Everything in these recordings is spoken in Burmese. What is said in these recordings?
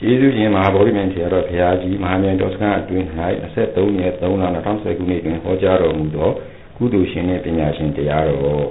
ကျေးဇူးရှင်မဟာဗောဓိမင်းထေရတော်ဘုရားကြီးမဟာမြိုင်တော်စခန်းအတွင်း၌23ရက်3လ2019ခုနှစ်တွင်ဟောကြားတော်မူသောကုသိုလ်ရှင်နှင့်ပညာရှင်တရားတော်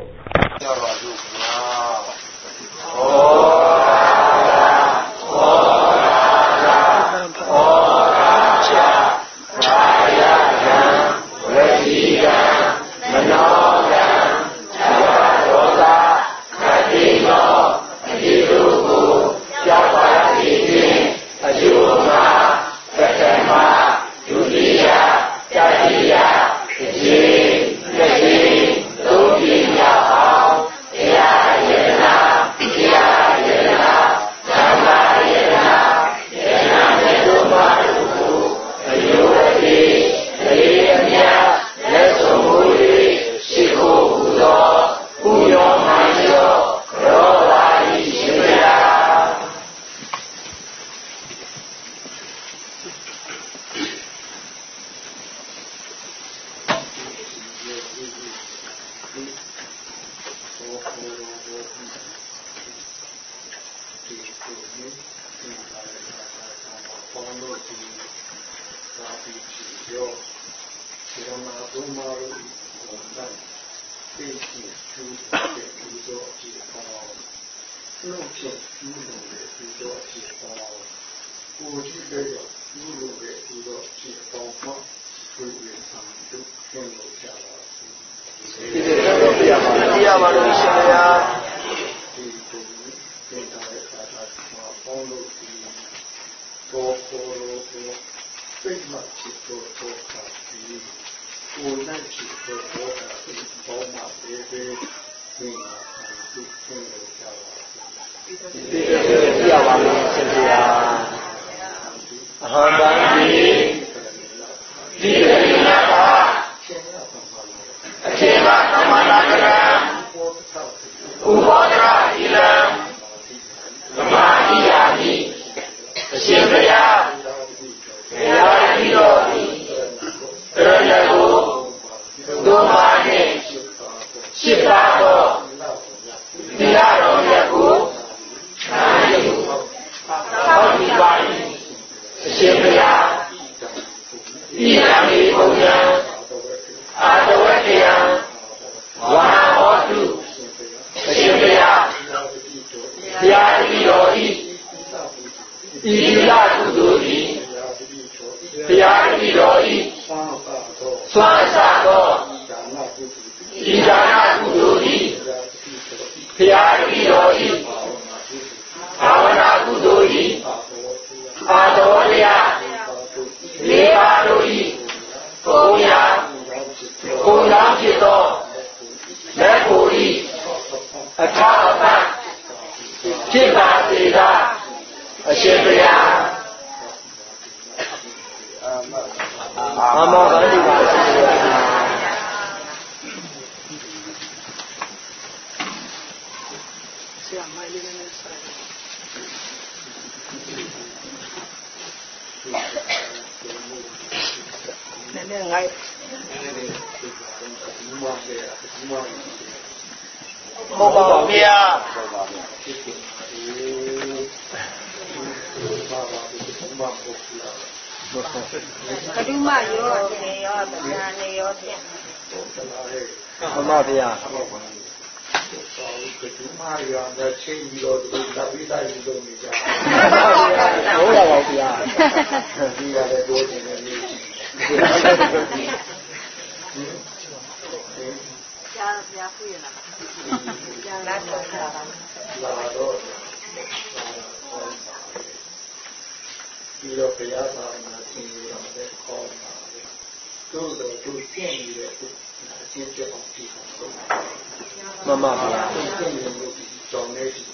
မှန်ပါဗျာဘုရားလည်းပေါ်ပြင်နေတယ်မ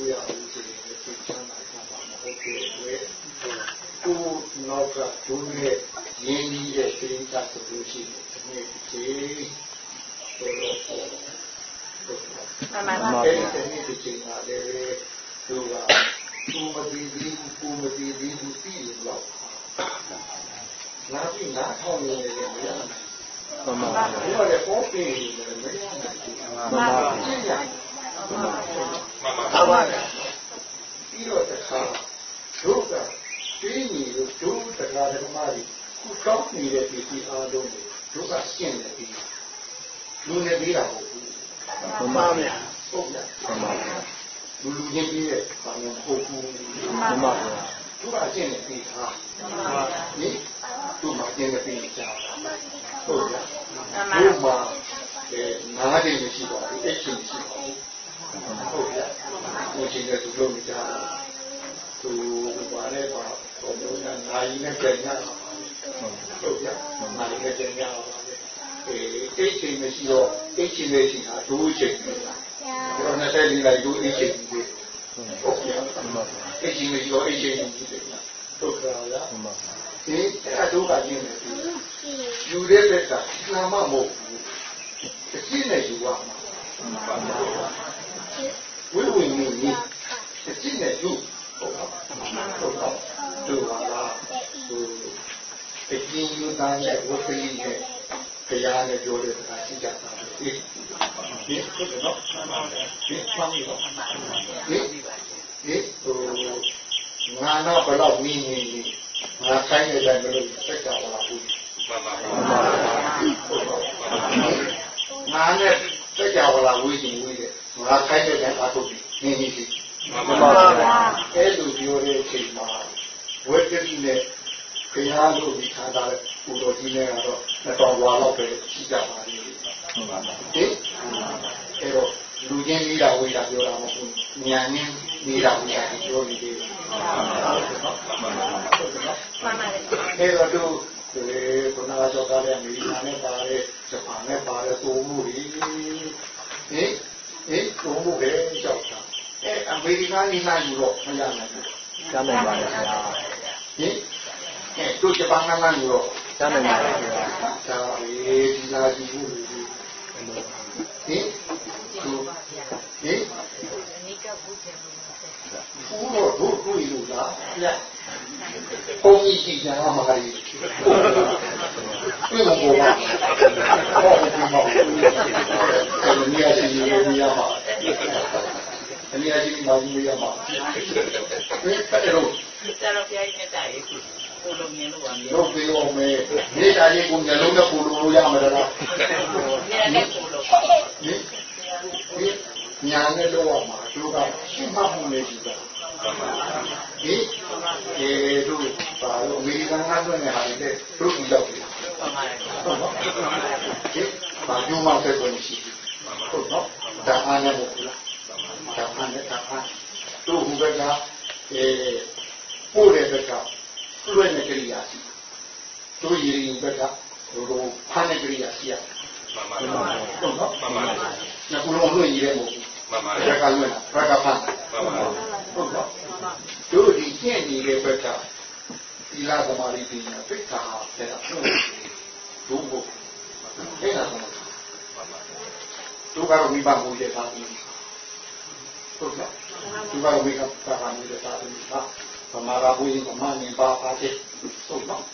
ရနိုင်ဘူး တော့ဘယ်တော့မင်းနေနေငါဆိုင်နေတယ်မလို့စက်ကြပါလားဘူးမှန်ပါပါငါနဲ့စက်ကြပါလားဝေးရှင်ဝေးတယ်ငါဆိုင်နေတယ်အားထုတ်ပြီးနေနေစီမှန်ပါပါအဲ့လိုပြောတဲ့အချိန်မှာဝေတိနဲ့ခရီးလို့ဒီခါတာပူတော်ကြီးနဲ့ကတော့နှစ်တော်ဝါတော့ပဲရှိကြပါလိမ့်မယ်မှန်ပါပါဟင်အဲ့တော့လူချင်းမိတာဝေးတာပြောတာမဟုတ်ဘူးညာနဲ့မိတာဝေးတာပြောနေတယ် မှန်ပါပါမှန်ပါအဲ့တော့သူဒီခုနကတော့ကားတဲ့အမေရိကန်နဲ့ပါတယ်ဂျပန်နဲ့ပါတယ်သုံးမှုတွေဟင်ဟင်သုံးမှုပဲကြောက်တာအဲအမေရိကန်နေနိုင်လို့မရနိုင်ဘူးကျမ်းနိုင်ပါရဲ့ဗျာဟင်အဲတို့ဂျပန်နိုင်ငံရောကျမ်းနိုင်ပါရဲ့ဗျာဒါလေဒီလာကြည့်ဘူးဟင်ဟင်ဟင်ဘူးတော့တို့တွေ့လို့ လားဗျာပုံကြီးကြည့်ကြမှာမကြီးတွေ့မှာပေါ့ဘာလို့ဒီမှာဘယ်နည်းရှိနေရမှာအနည်းရှိနေမှာနေရမှာဘယ်အဲ့တော့ကျတော့ပြိုင်နေတာရေကိုလုံးမြင်လို့ပါမြေလုပ်ပြီးအောင်မယ်နေတာကြီးကိုမျက်လုံးနဲ့ပူလို့ရမှာလားနေနဲ့ကိုလုံးဟင်ညာနဲ့တော့မှာသူကရှင်းမှမှုနေကြည့်တာ ဒီအဲတို့ပါလို့အမေရိကန်ကတွန်းနေဟာလေတို့ကြည့်တော့ပြီပါပါတယ်ဟုတ်နော်ဒီဘာညမှဆက်သွင်းရှိဟုတ်နော်ဒါအားနဲ့ဟုတ်လားဒါအားနဲ့ဒါအားတို့ဟိုဘက်ကအဲပို့တဲ့ဘက်ကလွှဲနေကြရစီတို့ရည်ရင်ဘက်ကဟိုလိုဖားနေကြရစီရမှန်ပါပါဟုတ်နော်မှန်ပါပါညကူလုံးလွှဲရည်ရဲမို့မှန်ပါဘက်ကလွှဲတာဘက်ကဖားမှန်ပါဟုတ်နော် တို့ဒီကျင့်နေတဲ့ဘက်ကဒီလာသမားလေးပညာသိက္ခာတဲ့ဟုတ်ဒုဘုအဲ့ဒါမှန်ပါတို့ကတော့မိဘကိုရထားပြီးဟုတ်ကဲ့သူကတော့မိဘကဘာမှမရတာဘူးဟာဗမာကဘုရင်ကမင်းပါပါတဲ့ဟုတ်နော်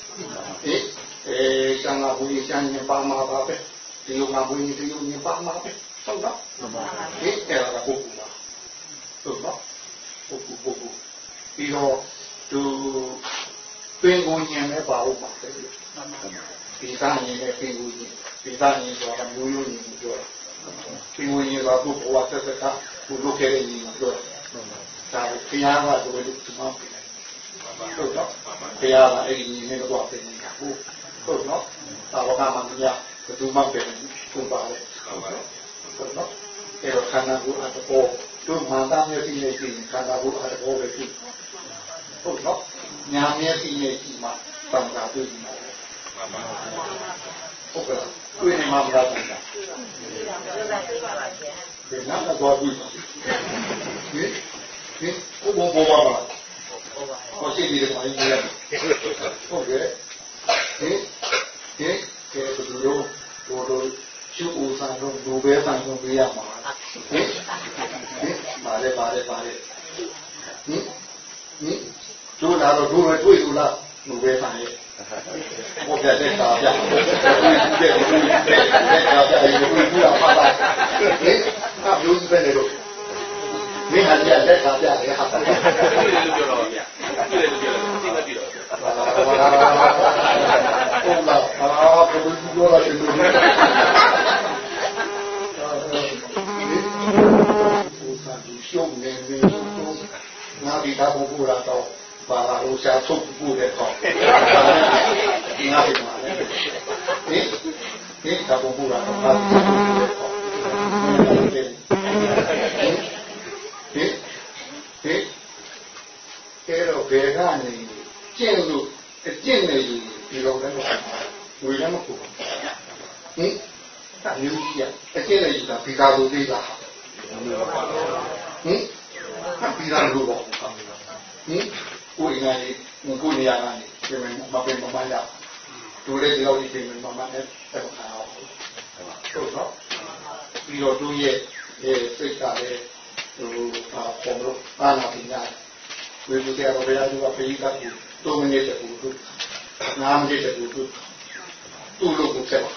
အေးအဲဆံကဘုရင်ဆံရင်ပါမှာပါပဲဒီလိုကဘုရင်ဒီလိုရင်ပါမှာပဲဟုတ်နော်အေးအဲ့ဒါကဘုရားဟုတ်နော်ဘုဘုဘု ပြီးတော့သူပင်ကိုညင်လည်းပါဖို့ပါတယ်ဒီသားညင်လည်းပင်ကိုညင်ဒီသားညင်ဆိုတာမျိုးရိုးညင်ပြောတာပင်ကိုညင်ဆိုတာဘုဘဝသက်သက်ကဘုလုပ်ခဲ့တဲ့ညင်ပြောတာဒါဘုရားကဆိုလို့ဒီမှာဟုတ်တော့ဘုရားကအဲ့ဒီညင်နဲ့တော့ပြင်နေတာဟုတ်ဟုတ်နော်သာဝကမှမရဘယ်သူမှပြင်ထုံပါလေဟုတ်နော်အဲ့တော့ခန္ဓာကိုယ်အတဘောတို့မှန်သားမျက်စိနဲ့ကြည့်ခန္ဓာကိုယ်အတဘောပဲကြည့် ဟုတ်နော်ညာမျက်စိနဲ့ကြည့်မှတန်ခါတွေ့မှာဟုတ်ကဲ့တွေ့နေမှာမလားတန်ခါဒီနာမတော်ဘူးဟင်ဟင်ဘုံဘောပါပါဟောရှိပြီးတယ်ဘာလို့လဲဟုတ်ကဲ့ဟင်ဟင်ကဲဘယ်လိုဘိုးတို့ရှုပ်ဦးဆောင်တော့ဒူပဲဆောင်တော့ပြရမှာဟင်ဟင်ပါလေပါလေပါလေဟင်ဟင် တို့လာတော့တို့ပဲတွေ့လို့လားဒူပဲဆောင်ရဲ့ဘုရားတဲ့ကာပြတဲ့တဲ့တဲ့ကာပြရေဘူးဘူးလာပါပါဟင်အမျိုးစုပဲလေတော့မင်းဟာကြလက်ကာပြလေဟာတာပြည့်တယ်လို့ပြောတော့ဗျာပြည့်တယ်လို့ပြောတော့သိမပြည့်တော့ဟုတ်လားအာဘုရားပြောတာရှင်တို့ဘုရားဒီရှုံးနေနေငါဒီတာဘုရားတော့ ပါလာလို့ရှာထုတ်ဖို့တဲ့တော့ဒီငါဒီမှာလေဒီဒီတာဘုရားတော့ပါဒီဒီဒီအဲတော့ဘယ်ကနေကျင့်လို့အကျင့်နေယူဒီလိုလည်းမဟုတ်ဘူးဝေလည်းမဟုတ်ဘူးဟင်အမျိုးကြီးအကျင့်နေယူတာဘီကာလိုသေးလားဟင်ဘီကာလိုပေါ့ဟင် ကိုယ်ငါကြီးကိုယ်နေရာကနေပြင်မပင်မမရတို့လည်းဒီလောက်ဒီပြင်မမနဲ့တက်ခါအောင်ဟုတ်တော့ပြီးတော့တို့ရဲ့စိတ်ကလည်းဟိုအာပေါ်လို့အာနာပညာဝိပုတ္တရာဘုရားသူကပိဋကတ်ကိုသုံးနေတဲ့ကိုတို့နာမနေတဲ့ကိုတို့သူ့လိုကိုဆက်ပါ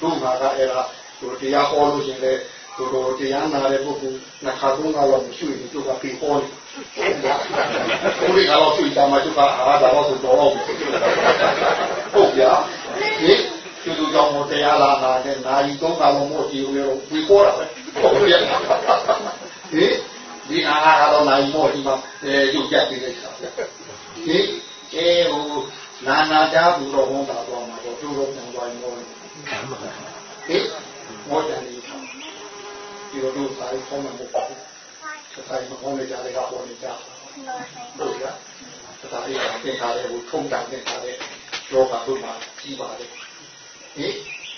တို့မှာကအဲ့ဒါဟိုတရားဟောလို့ရှင်လေဟိုတရားနာတဲ့ပုဂ္ဂိုလ်နှစ်ခါသုံးခါတော့မရှိဘူးသူကပြီးဟောတယ် ကိုယ်ကတော့သူ့တာမှာသူကအားဒါတော့ဆိုတော့ဟုတ်ပြဒီသူတို့ကြောင့်မတရားလာတာနဲ့နာယီသုံးခါလုံးမို့ဒီလိုရောပြီးဟောတာပဲဟုတ်ပြဒီဒီအားကတော့နိုင်မို့ဒီမှာအဲရုပ်ကြပြီးလိုက်တာဒီအဲဟိုနာနာကြဘူးတော့ဝန်တာတော့မှာတော့သူတို့ပြန်သွားရင်တော့ဟင်မောတယ်ဒီလိုတို့ဆိုင်ဖုန်းမှာမဟုတ်ဘူး ဆိုင်မဖုန်းနေကြတဲ့ကပေါ်နေကြဟုတ်ကဲ့ဒါအေးအသင်္ခါရဲ့ဟိုထုံးတန်တဲ့ခါတဲ့လောကတို့မှာကြီးပါတယ်ဟင်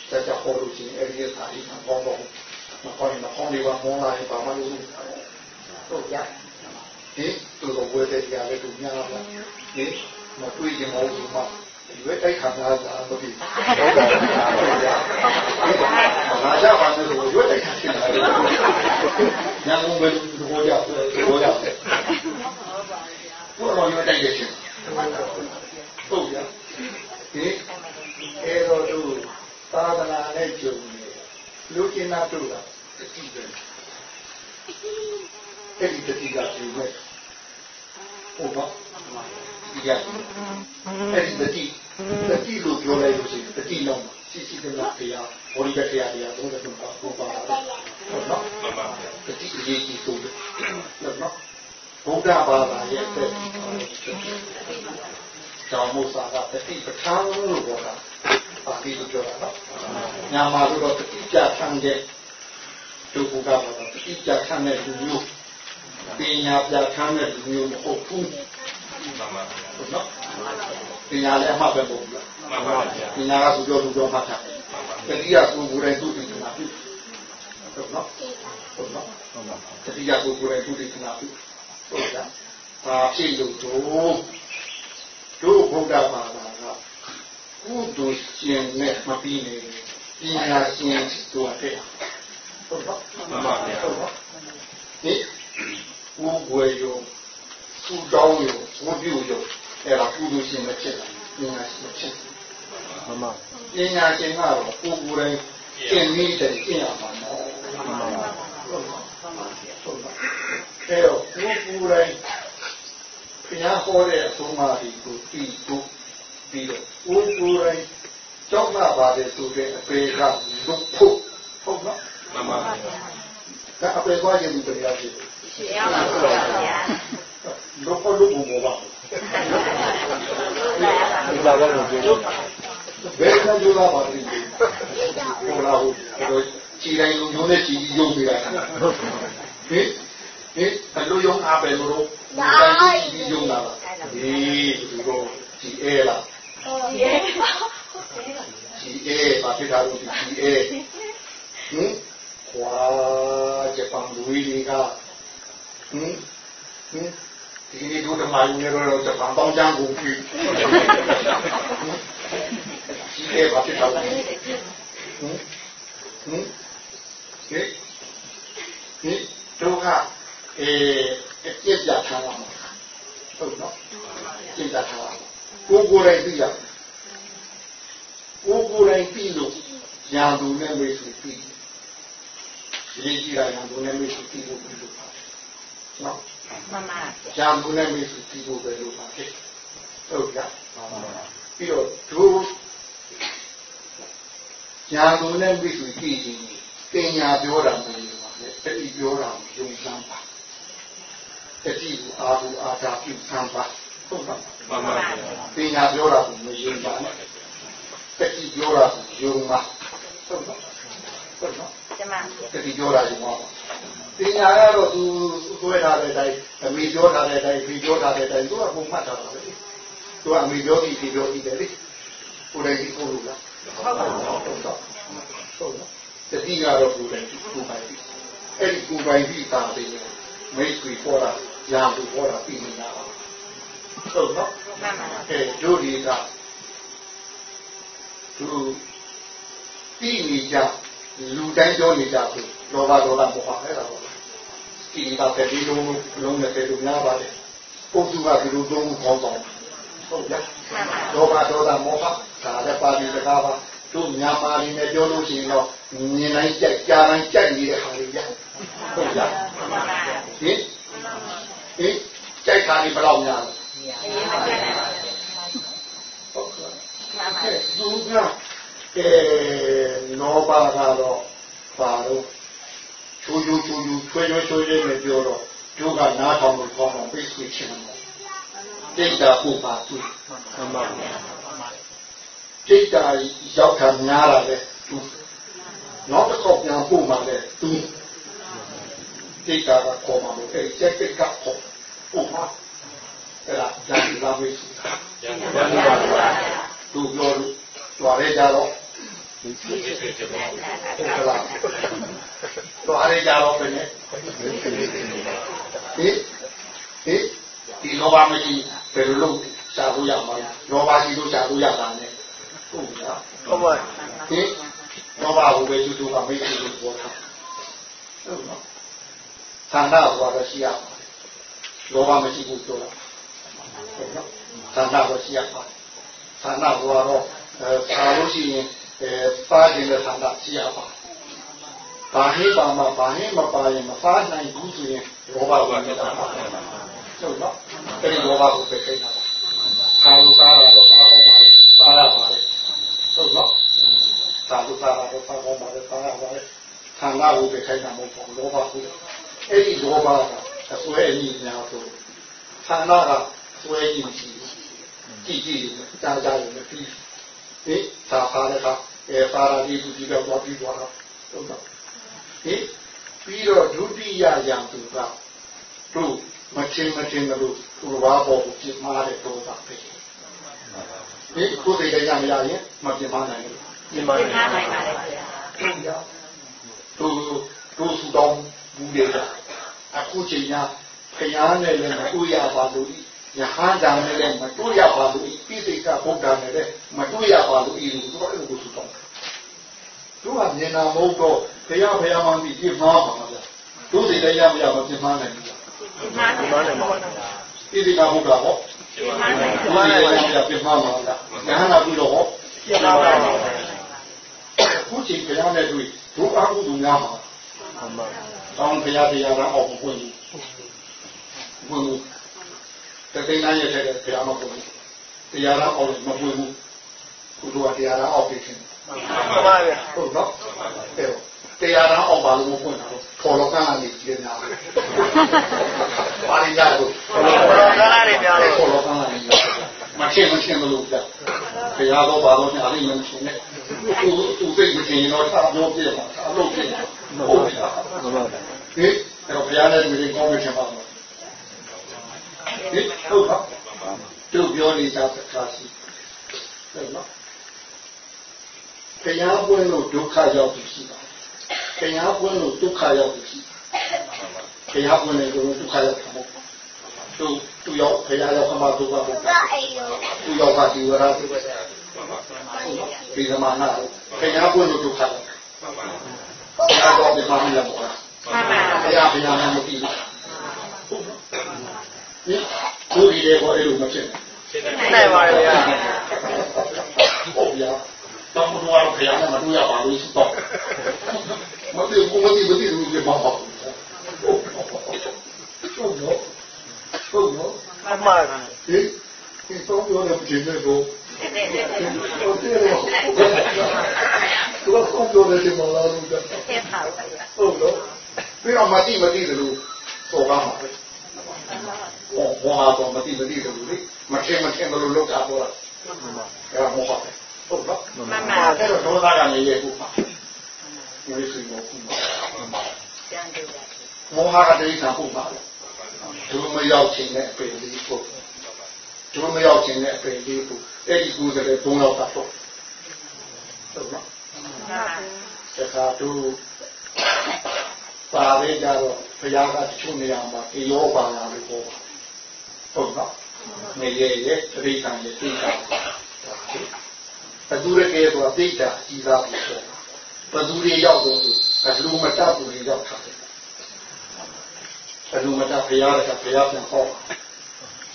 စကြဟောလို့ရှိရင်အဲ့ဒီစာအိမ်မှာပေါင်းတော့မခေါ်ရင်မခေါ်နေပါမောလာရင်ပါမလို့ဟုတ်ရဟင်သူတို့ဝယ်တဲ့ကြားလေးသူများလားဟင်မတွေ့ရင်မဟုတ်ဘူး မှာရွေးတိုက်ခံရတာမဖြစ်ဟုတ်ပါဘူး။ငါကြပါမယ်လို့ရွေးတိုက်ခံနေတယ်။ညငုံပဲဒီဘောကြောက်ဒီဘောကြောက်တယ်။ဘုရားရွေးတိုက်ရချင်းဟုတ်ရ။ဒီအဲတော့သူသာသနာနဲ့ကြုံနေလူကျင်နာတို့ကတတိပဲ။အဲ့ဒီတတိကပြုမဲ့ဟုတ်ပါ ဒီကအဲ့ဒီတတိတတိလို့ပြောလိုက်လို့ရှိရင်တတိလုံးစီစီကနာတရားဘောရိကတရားတရားသုံးတဲ့ပါဘုရားဟုတ်နော်တတိအရေးကြီးဆုံးတယ်နော်ဘုရားဘာသာရဲ့တဲ့ကျောင်းမို့စာကတတိပဋ္ဌာန်းလို့ပြောတာပါဠိလိုပြောတာနော်ညာမှာတော့တတိကြဆန်းတဲ့ဒုက္ခဘာသာတတိကြဆန်းတဲ့လူမျိုးပညာပြဋ္ဌာန်းတဲ့လူမျိုးမဟုတ်ဘူး မှန်ပါဘူးနော်ပညာလည်းအမှတ်ပဲပုံဘူးမှန်ပါဗျာပညာကသူပြောသူပြောမှတ်တာတတိယကိုကိုယ်တိုင်သူ့တည်နာပြုဟုတ်နော်ဟုတ်နော်တတိယကိုကိုယ်တိုင်သူ့တည်နာပြုဟုတ်လားဘာဖြစ်လို့တို့တို့ဘုရားဘာသာကကုသိုလ်ရှင်နဲ့မပြီးနေပညာရှင်တို့တဲ့ဟုတ်နော်မှန်ပါဗျာဟုတ်နော်ဒီဦးဝေယော သူ့တောင်းရောဝတ်ပြုရောအဲ့ဒါကုသိုလ်ရှင်မဖြစ်လာပညာရှင်မဖြစ်မှန်ပါပညာရှင်ကတော့ကိုယ်ကိုယ်တိုင်ကျင့်မိတယ်ကျင့်ရမှာနော်မှန်ပါဟုတ်ပါဟုတ်ပါအဲ့တော့ကိုယ်ကိုယ်တိုင်ဘုရားဟောတဲ့အဆုံးအမတွေကိုသိဖို့ပြီးတော့ကိုယ်ကိုယ်တိုင်ကြောက်နာပါတယ်ဆိုတဲ့အပေကလွတ်ဖို့ဟုတ်နော်မှန်ပါဒါအပေသွားခြင်းဒီတရားဖြစ်ရှင်ရပါဘူးဗျာ လောကလူဘုံဘောပါဒီလာတော့ပြောဘယ်ကကြိုးလာပါလိမ့်မယ်ဟိုလာဟိုကြည်တိုင်းလူမျိုးနဲ့ကြည်ရုံနေတာဟင်ဟင်အလူယုံအားပဲလို့ဒီတိုင်းကြည်ရုံလာပါဒီဒီကိုကြည်အဲလားကြည်အဲကြည်အဲပါဖြစ်တာလို့ကြည်အဲဟင်ခွာဂျပန်လူတွေကဟင်ဟင် ဒီနေ့တို့ဓမ္မယူနေတော့ဂျပန်ပေါင်းချမ်းကုန်ပြီဒီလေဘာဖြစ်တော့ဟင်ဟင်ဟင်ဒီတို့ကအဲအကျစ်ပြထားပါမှာဟုတ်နော်ကျစ်ပြထားပါကိုကိုယ်တိုင်သိရကိုကိုယ်တိုင်သိလို့ညာသူနဲ့မိတ်ဆွေသိရေးကြည့်ရညာသူနဲ့မိတ်ဆွေသိဖို့ပြုလုပ်ပါတယ်နော် မှန်ပါညာသူနဲ့မိတ်ဆွေသိဖို့ပဲလုပ်ပါတယ်ဟုတ်ကဲ့ပြီးတော့သူညာသူနဲ့မိတ်ဆွေသိခြင်းပညာပြောတာမလို့ပါလေတတိပြောတာကိုယုံစမ်းပါတတိကိုအာဟုအာသာပြုစမ်းပါဟုတ်ပါမှန်ပါဗျာပညာပြောတာကိုမယုံပါနဲ့တတိပြောတာကိုယုံပါဟုတ်ပါဟုတ်နော် ကျမတတိပြောတာယုံပါပညာကတော့သူသွဲထားတဲ့အတိုင်းအမိပြောထားတဲ့အတိုင်းပြီးပြောထားတဲ့အတိုင်းသူကပုံမှတ်ထားတာပဲသူကအမိပြောပြီးပြီးပြောပြီးတယ်လေကိုယ်တိုင်ဒီကိုလို့လားဟုတ်ပါဘူးဟုတ်တော့ဟုတ်နော်တတိကတော့ကိုယ်တိုင်ကိုယ်ပိုင်ပြီးအဲ့ဒီကိုယ်ပိုင်ပြီးတာတယ်မိတ်ဆွေပေါ်တာရာသူပေါ်တာပြီးနေတာဟုတ်နော်မှန်ပါအဲတို့ဒီကသူပြီးနေကြ လူတိုင်းပြောနေကြဘူးလောဘဒေါသမောဟအဲ့ဒါပေါ့ဒီကတည်းကလုံးလုံးနဲ့တည်းကများပါတယ်ပုဂ္ဂိုလ်ကဒီလိုသုံးခုခေါင်းဆောင်ဟုတ်ကြလောဘဒေါသမောဟဒါလည်းပါဠိစကားပါတို့မြန်မာပြည်နဲ့ပြောလို့ရှိရင်တော့မြင်တိုင်းကြိုက်ကြားတိုင်းကြိုက်နေတဲ့ဟာတွေရဟုတ်ကြမှန်ပါဟင်ဟင်ကြိုက်တာဒီဘယ်လောက်များလဲအေးမကျန်ပါဟုတ်ကဲ့မှန်ပါအဲသူက အဲနောပါကတော့ပါတော့ချူချူချူချူချွေးချွေးချွေးလေးနဲ့ပြောတော့ကျိုးကနားထောင်လို့ခေါင်းတော့ပြည့်စုံချင်တယ်တိတ်တာပုပါသူမှန်ပါဗျာတိတ်တာရောက်တာများလာတယ်သူနောက်တစ်ခေါက်ပြန်ပို့မှလည်းသူတိတ်တာကခေါ်မှလို့အဲစက်တိတ်ကခေါ်ပို့မှအဲ့ဒါဇာတိလာဝိစုကျန်ပါဗျာသူပြောလို့ ကြွားရဲကြတော့ဟုတ်ကလားကြွားရဲကြတော့ဘယ်နဲ့ဟိဟိဒီလောဘမရှိဘယ်လိုလုပ်ရှာလို့ရမှာလဲလောဘရှိလို့ရှာလို့ရတာနဲ့ဟုတ်လားဟုတ်ပါဟိလောဘကိုပဲသူတို့ကမိတ်ဆွေလို့ပြောတာဟုတ်နော်သန္တာဘောရရှိရပါတယ်လောဘမရှိဘူးပြောတာဟုတ်နော်သန္တာဘောရှိရပါတယ်သန္တာဘောတော့ အဲဆာလို့ရှိရင်အဲစားခြင်းနဲ့သန္တာရှိရပါတယ်ဘာဟိပါမဘာဟိမပါရင်မစားနိုင်ဘူးဆိုရင်လောဘကိုမြတ်တာပါဟုတ်နော်အဲဒီလောဘကိုပဲခိတာပါဆာလို့စားတာတော့စားအောင်ပါလေစားရပါလေဟုတ်နော်သာဓုသာတော့သာကောပါလေသာရပါလေခန္ဓာကိုပဲခိုင်းတာမဟုတ်ဘူးလောဘကိုအဲ့ဒီလောဘကအစွဲအညီများဆိုခန္ဓာကအစွဲအညီရှိကြည့်ကြည့်ကြားကြားရင်ပြီး ဟိသာဖာလည်းကအဲပါရာဒီသူကြီးတော့ပြီးသွားတော့ဟုတ်တော့ဟိပြီးတော့ဒုတိယယံသူကတို့မချင်းမချင်းလို့သူဘာပေါ်ကိုပြစ်မှားတဲ့ဒေါသပဲဒီကိုယ်စိတ်ကြရမရရင်မပြစ်မှားနိုင်ဘူးဒီမှာကျန်ပါနိုင်ပါလေဗျာတို့တို့ဆူတောင်းဘူးလေအခုချိန်ကဖယားနဲ့လည်းမတွေ့ရပါလို့ ယဟန်တန်နဲ့လည်းမတွေ့ရပါလို့ပိစိကဗုဒ္ဓနဲ့လည်းမတွေ့ရပါလို့ဤလိုတို့အဲ့လိုဆူတောင်းတို့ကမြင်တာမဟုတ်တော့ဖယားဖယားမှန်ပြီးပြမှားပါမှာဗျာတို့စိတ်လည်းရမရမပြမှားနိုင်ဘူးကျန်ပါဒီမှာနဲ့ပါဗျာပိစိကဗုဒ္ဓဟောကျန်ပါနိုင်တို့စိတ်လည်းရမရပြမှားမှာဗျာယဟန်နာပြီးတော့ဟောကျန်ပါဗျာအခုချိန်ဖယားနဲ့တွေ့တို့အကုသိုလ်များမှာမှန်ပါတောင်းဖရာတရားကအောက်ကိုဝင်ဝင် တသိန်းနိုင်ရတဲ့ဖရာမပေါ်ဘူးတရားကအောက်မဝင်ဘူးကုသိုလ်ကတရားကအောက်ဖြစ်ခြင်းမှန်ပါဗျာဟုတ်နော်အဲတရားကအောက်ပါလို့မဖွင့်တာတော့ထော်လောကကနေကြည့်နေတာပါဠိရလို့ဘောကလာတွေများလို့ထော်လောကကနေမချင်းမချင်းမလို့ပြဖရာတော့ဘာလို့ညာလိမ့်မချင်းနဲ့သူသူစိတ်မချင်းတော့သာပြောပြမှာအလုပ်ပြဟုတ်ပြီမှန်ပါဗျာဟင်အဲ့တော့ဘုရားနဲ့တွေ့ရင်ကောင်းလို့ထင်ပါမှာ ဟင်ဟုတ်ပါသူပြောနေတာစကားရှိဟုတ်နော်ဘုရားပွင့်လို့ဒုက္ခရောက်ပြီရှိပါဘုရားပွင့်လို့ဒုက္ခရောက်ပြီရှိဘုရားပွင့်လို့ဒုက္ခရောက်တာမဟုတ်သူသူရောက်ဘုရားရောက်မှဒုက္ခပေါ့သူရောက်ပါဒီဝရသူဒီဇမာနာဘုရားပွင့်လို့ဒုက္ခရောက်ဘုရားတော့ဒီမှာမရဘူးမှန်ပါဘုရားဘုရားနဲ့မပြီးဘူးဟင် ကိုယ်ဒီလေကိုအဲ့လိုမဖြစ်နိုင်ပါရဲ့ဗျာဟုတ်ဗျာတောင်းတော့ခရမ်းမတို့ရပါလို့ရှိတော့မသိဘူးမသိဘူးမသိဘူးဒီမှာပေါ့ဟုတ်နော်ဟုတ်နော်အမှန်ဟင်ဒီတော့ပြောတယ်ပြင်နေတော့ဟုတ်တယ်လို့သူကဆုံးပြောတယ်ဒီမှာလာလို့ဟုတ်နော်ပြီးတော့မသိမသိတယ်လို့ဆိုပါမှာပဲ ဟောဘာတော့မသိမသိတယ်လို့လေမထင်မထင်တယ်လို့လောက်တာပေါ့အဲ့ဒါမောဟပဲဟုတ်နော်မှန်ပါအဲ့တော့ဒေါသကနေရဲ့ခုပါငွေစီမောခုပါကျန်တယ်မောဟကတိဋ္ဌာန်ဟုတ်ပါလားဒုမရောက်ခြင်းနဲ့အပင်လေးပုတ်ဒုမရောက်ခြင်းနဲ့အပင်လေးပုတ်အဲ့ဒီကူစတဲ့၃ယောက်ကတော့ဟုတ်နော်မှန်ပါတခါတို့ ပါလေကြတော့ဘုရားကတချို့နေရာမှာအေရောပါလာလို့ပြောပါဟုတ်နော်နေရရဲ့တိဋ္ဌာန်ရဲ့တိဋ္ဌာန်ဘသူရကေဆိုတာတိဋ္ဌာန်ကြီးသားလို့ပြောတာဘသူတွေရောက်တော့ဆိုအလူမတတ်ဘူးတွေရောက်တာအလူမတတ်ဘုရားကဘုရားပြန်ဟော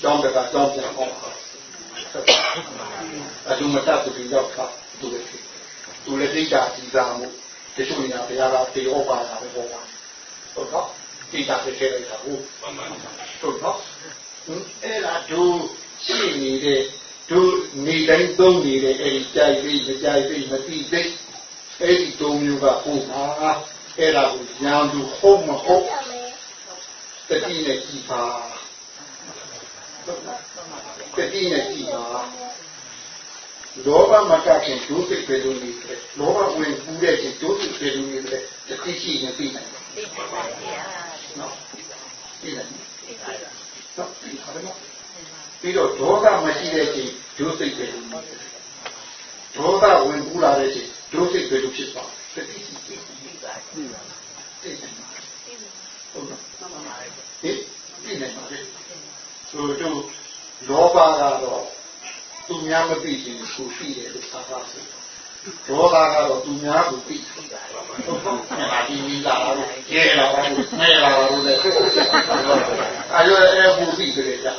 ကျောင်းတကကျောင်းပြန်ဟောအလူမတတ်ဘူးတွေရောက်တာသူတွေသူလည်းတိဋ္ဌာန်ကြီးသားမှုတချို့နေရာဘုရားကတေဩပါလာလို့ပြောပါ ဟုတ်နော်တိဋ္ဌာန်ဖြစ်ခဲ့လိုက်တာဟုတ်ဟုတ်နော်အဲ့ဒါတို့ရှိနေတဲ့တို့နေတိုင်းသုံးနေတဲ့အဲ့ဒီကြိုက်ပြီးမကြိုက်ပြီးမတိသိအဲ့ဒီသုံးမျိုးကဟုတ်ပါအဲ့ဒါကိုဉာဏ်သူဟုတ်မဟုတ်တတိနဲ့ကြည်ပါတတိနဲ့ကြည်ပါ လောဘမကခင်ဒုစိတ်ပဲလို့နေတယ်လောဘဝင်ပူတဲ့ချိန်ဒုစိတ်ပဲလို့နေတယ်တတိရှိနေပြီနော်သိပါပါဗျာနော်ပြီလားသိပါပါနော်ပြီပါတော့ပြီးတော့ဒေါသမရှိတဲ့ချိန်ဒုစိတ်ပဲလို့နေတယ်ဒေါသဝင်ပူလာတဲ့ချိန်ဒုစိတ်ပဲလို့ဖြစ်သွားတယ်တတိရှိပြီသိပါသိတယ်ဟုတ်နော်မှန်ပါဟင်ပြီနေပါလေဆိုတော့လောဘကတော့ သူများမသိရင်ကိုသိတယ်လို့သာသာဆိုဒေါသကတော့သူများကိုသိတယ်ဟုတ်ပါဘူး။ငါဒီမိလာတော့ကျဲလာတော့မဲလာတော့လေ။အဲရအဲဘူသိကြတယ်ကြ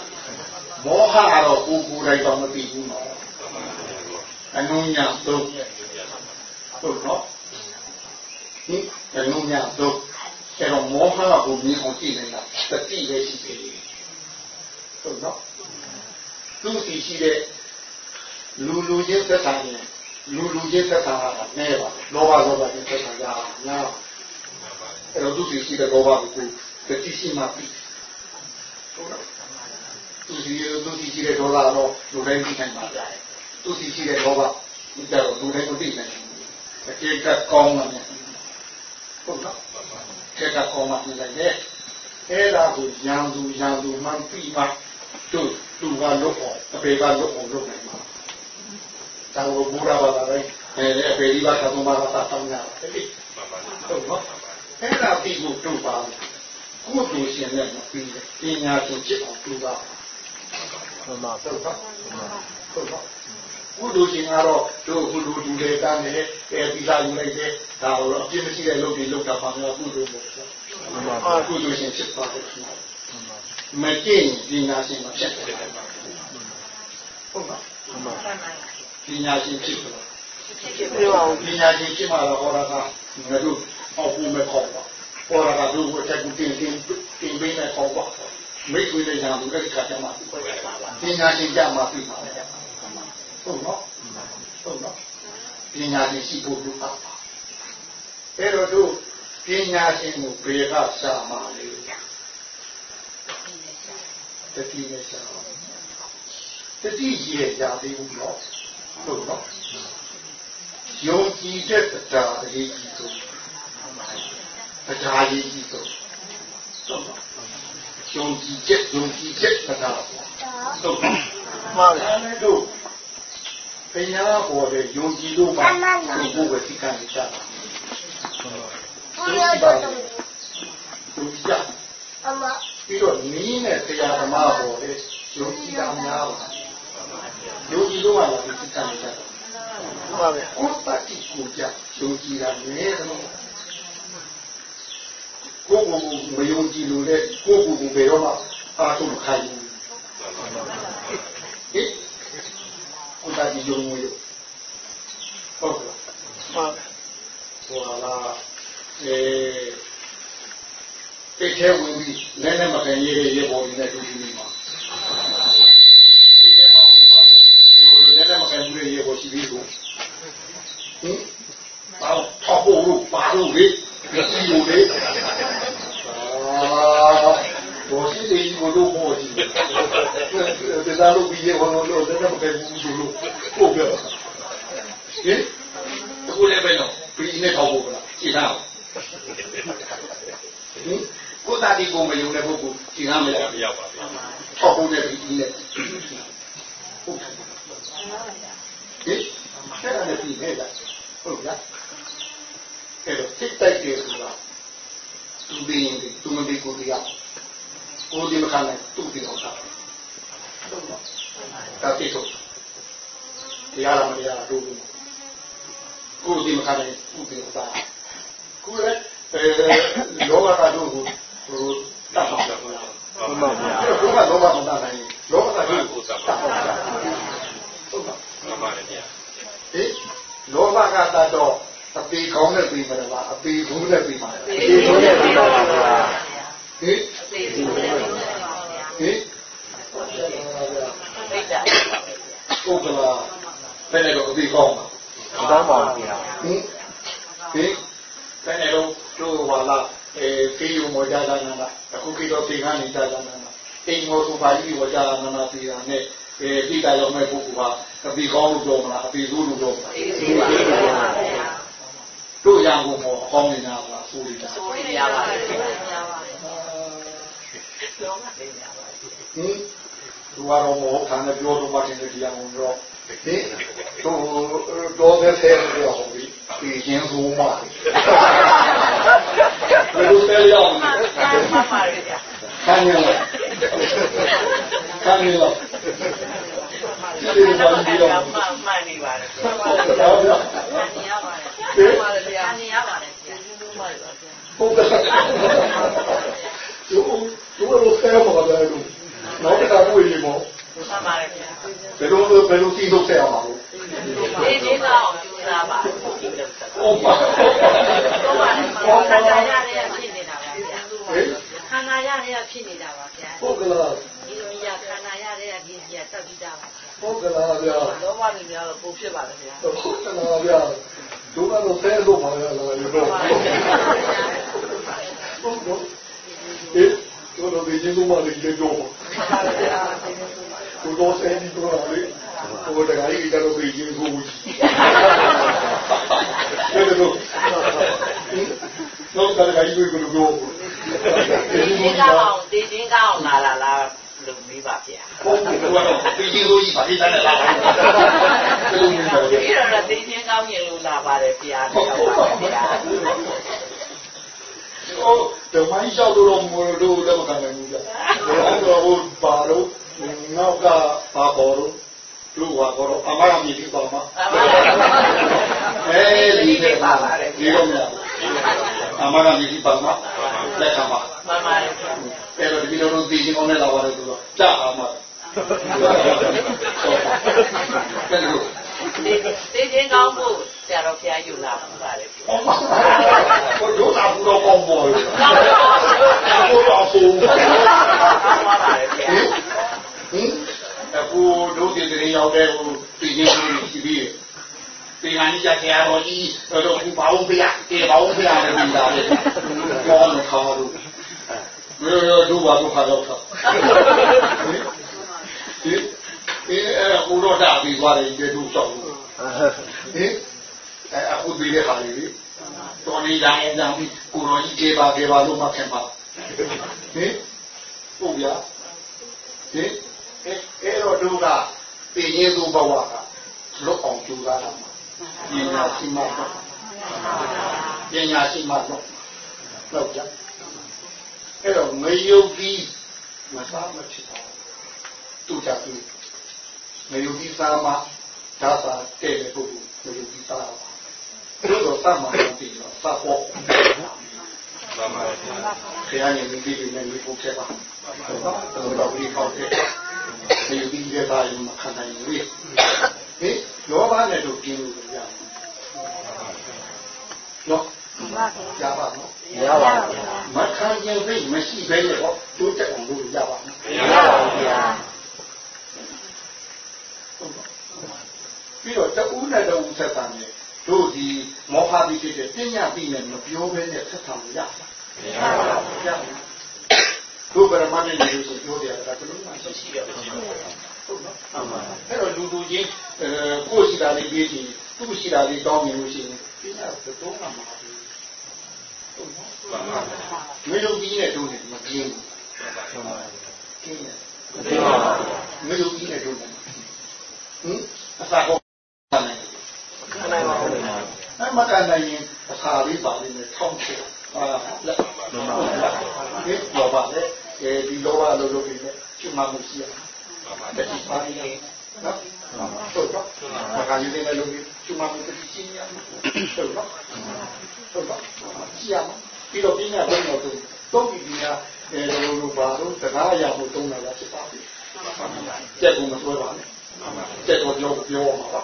။မောဟကတော့ကိုကိုယ်တိုင်တော့မသိဘူးနော်။အနုညာတော့ဟုတ်နော်။ဟင်အနုညာတော့အဲတော့မောဟကိုမြင်အောင်ကြည့်နေတာတတိပဲရှိသေးတယ်။ဟုတ်နော်။သူစီရှိတဲ့ လူလူချင်းသက်သာရင်လူလူချင်းသက်သာတာနဲပါလောဘလောဘချင်းသက်သာရညာအဲ့တော့သူစီရှိတဲ့လောဘကိုတတိရှိမှပြီဟုတ်လားသူစီသူစီရှိတဲ့ဒေါသတော့လူတိုင်းသိနိုင်ပါလားသူစီရှိတဲ့လောဘဒီတော့လူတိုင်းမသိနိုင်ဘူးအကျဉ်းကကောင်းမှလည်းဟုတ်လားကျက်ကကောင်းမှလည်းလေအဲ့ဒါကိုရံသူရံသူမှပြီးမှသူသူကလွတ်အောင်အပေကလွတ်အောင်လုပ်နိုင်မှာ ဒါကိုဘူရာဘာသာပဲအဲအပေဒီကသုံးပါးကတောင်းရတယ်လေဟုတ်နော်အဲ့ဒါပြီးကိုတို့ပါကိုယ်တို့ရှင်နဲ့မပြီးပညာရှင်ဖြစ်အောင်ပြုပါမှန်ပါဟုတ်ပါဟုတ်ပါကုသိုလ်ရှင်ကတော့တို့ကုသိုလ်တူတဲ့တန်းနဲ့အဲဒီလာယူလိုက်တဲ့ဒါတော့အပြစ်မရှိတဲ့လုပ်တွေလုပ်တာပါများကုသိုလ်ပေါ့အာကုသိုလ်ရှင်ဖြစ်ပါတယ်မကျင့်ပညာရှင်မဖြစ်ဘူးဟုတ်ပါမှန်ပါမှန် ပါပညာရှင်ဖြစ်တယ်ပြေပါဦးပညာရှင်ဖြစ်မှာတော့ဟောတာကငါတို့အောက်ဖို့မဲ့ခေါ်ပါဟောတာကတို့ဝတ်ချက်ကိုတင်တင်တင်ပေးမဲ့ခေါ်ပါမိတ်ဆွေတွေညာလူတဲ့ခါကျမှပညာရှင်ကြမှာပြီပါလေဟုတ်နော်ဟုတ်နော်ပညာရှင်ရှိဖို့လိုပါပါအဲ့တော့တို့ပညာရှင်ကိုဘယ်ကရှာမှာလဲတတိနဲ့ရှာတတိရဲ့ကြာသေးဘူးနော် ဟုတ်နော်ယုံကြည်တဲ့တရားအရေးကြီးဆုံးတရားအရေးကြီးဆုံးဟုတ်နော်ယုံကြည်ချက်ယုံကြည်ချက်တရားဟုတ်နော်မှန်ပါအဲ့ဒါတို့ပညာပေါ်တဲ့ယုံကြည်လို့မှဒီဘုရားသိက္ခာနဲ့ချတာသူရှိပါဘူးသူကြပြီးတော့နီးနဲ့တရားဓမ္မပေါ်တဲ့ယုံကြည်တာများပါ ယုံကြည်လို့မှဒီသိက္ခာနဲ့ချတာမှန်ပါဗျာကိုယ်ပတ်တိကိုကြယုံကြည်တာနည်းတယ်ကိုယ်ကိုမယုံကြည်လို့တဲ့ကိုယ်ကိုယ်ဘယ်တော့မှအားထုတ်မခိုင်းဘူးဟင်ဒီယုံငွေဟုတ်ကဲ့မှန်ဟိုလာအဲတိတ်ထဲဝင်ပြီးလည်းနဲ့မကန်ရေးရေပေါ်နေတဲ့ဒုတိယမှာဒီထဲမှာဟိုပါဟို လည်းနဲ့မကန်ဘူးရေပေါ်ရှိပြီးကိုဟင်တော့ထောက်ဖို့လို့ပါလို့လေဒီလိုလေအာဘောရှိတယ်ဘလို့ဘောကြီးဒီစားလို့ပြီးရေပေါ်လို့လည်းနဲ့မကန်ဘူးဆိုလို့ဟုတ်ကဲ့ဟင်အခုလည်းပဲတော့ပြီးနေထောက်ဖို့လားကြည်သားဟင်ကိုသားဒီကိုမယုံတဲ့ပုဂ္ဂိုလ်ကြည်သားမလားမရပါဘူးထောက်ဖို့နဲ့ပြီးနေဟုတ်ဟင်အဲ့ဒါလည်းပြီးနေတာဟုတ်လားအဲ့တော့စိတ်တိုက်တယ်ဆိုတာသူဘင်းသူမပြီးကိုတရားကိုဒီမခံနိုင်သူ့ပြီးတော့တာဟုတ်ပါဒါတိတော့တရားလာမတရားတို့လို့ကိုဒီမခံနိုင်သူ့ပြီးတော့တာကိုလည်းအဲလောကကတော့ဟိုဟိုတတ်ပါတော့လား မှန်ပါဗျာ လောကလောကမတတ်နိုင်လောကကတော့ကိုတတ်ပါဟုတ်ပါ မှန်ပါတယ်ဗျာ ဟင်လောဘကတတ်တော့အပေကောင်းနဲ့ပြီးမှာလားအပေဘူးနဲ့ပြီးမှာလား ဒီလိုနဲ့ပြပါပါဗျာ ဟင် သိတယ်သိတယ် ဟင် သိတာ ဟုတ်ကလားဘယ်နဲ့တော့အပေကောင်းမှာ မကောင်းပါဘူးဗျာ ဟင်ဟင်ဘယ်နဲ့တော့တို့ဟာလားအဲဖေးယူမောကြတာနာအခုကိတော့ဖေးကနေကြတာနာအိမ်မောသူပါကြီးဝကြတာနာပြည်တာနဲ့အဲတိတာရောက်မဲ့ပုဂ္ဂိုလ်ကအပေကောင်းလို့ပြောမလားအပေဆိုးလို့ပြောမလား သိတယ်ပါဗျာ တို့ရံကုန်ပေါ်အကောင်းနေတာလားဆိုနေတာ ဆိုရပါပါတယ်ညာပါတော့မသိညာပါ ဟင်သူကတော့မောခံနဲ့ပြော တော့မှတင်တယ်တရားဝင်တော့ဟင်တို့တော့တဲ့ဆဲပြောဟောပြီးပြီးရင်ဆိုမှဘယ်လိုဆဲရအောင် မှန်ပါပါတယ်ဗျာ ခံရလားခံရလားဒီလိုပါပြီးတော့ မှန်မှန်နေပါတယ် ဟုတ်ပါဘူး ခံရပါတယ်မှန်ပါတယ်ဗျာခံရပါတယ်ဗျာ ဟုတ်ကဲ့သူသူတို့ဆဲမှာတယ်လို့နောက်တစ်ခါတွေ့ရင်မော မှန်ပါတယ်ဗျာ ဘယ်လိုဘယ်လိုစီးလို့ဆဲရမှာလို့ဒီဒီတော့ကျူစားပါဟုတ်ပါတော့ပါတယ်ခန္ဓာရတဲ့ဖြစ်နေတာပါဗျာဟင်ခန္ဓာရတဲ့ဖြစ်နေတာပါဗျာဟုတ်ကလားဒီလိုရခန္ဓာရတဲ့ဒီကြီးတက်ပြီးတာပါဗျာဟုတ်ကလားဗျာလောဘနေများတော့ပုံဖြစ်ပါတယ်ဗျာဟုတ်ကလားဗျာဒုက္ခတော့ဆဲလို့ပါရလားရောဟုတ်တော့ဟေးတို့တော့ဒီချင်းကမှလည်းကြည့်တော့ ကိုတော့ဆဲဒီတော့လေဟိုတခါကြီးကတော့ဒီချင်းကိုကြီးတယ်တော့တော့တခါကြီးကိုကတော့ဒီချင်းကောင်းဒီချင်းကောင်းလာလာလာလုပ်ပြီးပါဗျာဟုတ်ကဲ့တော့ဒီချင်းကိုကြီးပါလိမ့်တယ်လားဘယ်လိုမျိုးလဲဒီတော့ဒီချင်းကောင်းရင်လို့လာပါတယ်ဗျာဟုတ်ပါဗျာဟိုဓမ္မကြီးလျှောက်လို့တော့မလို့လက်မခံနိုင်ဘူးကြာ။ဒါတော့ဟိုပါတော့ နောက်ကပါပေါ်တော့လူဟာတော့အမရမီဒီပါမှာအမှန်ပါအဲဒီတဲ့ပါဒီလိုမျိုးအမရမီဒီပါမှာလက်ခံပါမှန်ပါတယ်အဲ့တော့ဒီလိုလိုသိချင်းအောင်နဲ့လာပါတယ်ဆိုတော့ကြာအောင်မှာအဲ့လို ဒီချင်းကောင်းဖို့ဆရာတော်ဘုရားယူလာပါတယ်ဗျာဟောမှာဟိုဒုသာဘူးတော့ပေါင်းပေါ်လို့ဟိုတော့ဆိုပါပါတယ်ဗျာဟင်အခုတို့ဒီတရင်ရောက်တဲ့ဟိုပြည်ချင်းကြီးရှိပြီးပြည်ဟန်ကြီးကြရတော့ကြီးတော့ခုပါအောင်ပြရကေပါအောင်ပြရတယ်ဒီလားလေကောင်းလို့ခါလို့ရောတို့ဘာလို့ခါတော့ခါဟင် ဒီအဲ့ဟိုတော့တာပြီးသွားတယ်ဒီတို့ဆောင်လို့ဟင်အဲ့အခုဒီလေဟာလေးတော်နေကြအောင်ကြောင့်ကိုရောကြီးကေပါကေပါလို့မှခင်ပါဟင်ဟုတ်ဗျာဟင်အဲ့တော့တို့ကပြည်ရင်းသူဘဝကလွတ်အောင်ကြိုးစားတာမှာပညာရှိမှတော့ပညာရှိမှတော့တော့ကြအဲ့တော့ငယုတ်ကြီးမစားမဖြစ်ပါဘူးသူကြသူ ငယုတ်ကြီးစားမှဒါသာတဲ့တဲ့ပုဂ္ဂိုလ်ငယုတ်ကြီးစားပါတို့တော့စမှမပြီးတော့စဖို့မှန်ပါတယ်ဗျာခရရဲ့မိပြီးနေနေဖို့ခဲ့ပါတော့တော့ဒီပေါ့တဲ့ဒီဒီရဲ့ပါရင်မခံနိုင်ဘူးဟင်လောဘနဲ့တို့กินလို့ရအောင်နော်ရပါနော်ရပါဗျာမခံရင်သိမရှိဘဲနဲ့တော့တိုးတက်အောင်လုပ်ရပါမယ်မရပါဘူးဗျာ ပြီးတော့တဦးနဲ့တဦးဆက်ဆံနေတို့ဒီမောဟပြီးဖြစ်တဲ့ပညာပြီးနဲ့မပြောဘဲနဲ့ဆက်ဆံရပါမရပါဘူးရပါတို့ပရမနဲ့နေလို့ပြောတယ်ကဘယ်လိုမှရှိရပါဘူးဟုတ်နော်အဲ့တော့လူလူချင်းအဲကိုယ်ရှိတာလေးပြီးချင်းသူ့ရှိတာလေးတောင်းနေလို့ရှိရင်ပညာတော့မှမှာဘူးဟုတ်နော်ပါပါမယုံကြည်နဲ့တို့နေမကျင်းဘူးကျင်းတယ်သိပါပါမယုံကြည်နဲ့တို့နေ ဟင်အစာကောနိုင်တယ်ခဏပါဦးဗျာအဲ့မကန်နိုင်ရင်အခါလေးပါလိမ့်မယ်ထောင်းချင်ဟာလက်ဒီလောဘလေအဲဒီလောဘလိုလိုပြီးနဲ့ချမမှုရှိရပါပါတတိပါရီနော်ဟုတ်တော့မကန်ရင်လည်းလိုပြီးချမမှုတတိချင်းရဟုတ်တော့ဟုတ်တော့ရှိရမှာပြီးတော့ပြညာဘယ်လိုတော့တုံးပြီးညာအဲလိုလိုပါတော့စကားအရာကိုတုံးလာတာဖြစ်ပါပြီကြက်ကူမဆွဲပါနဲ့ ကြက်တော့ပြောပြောမှာပါ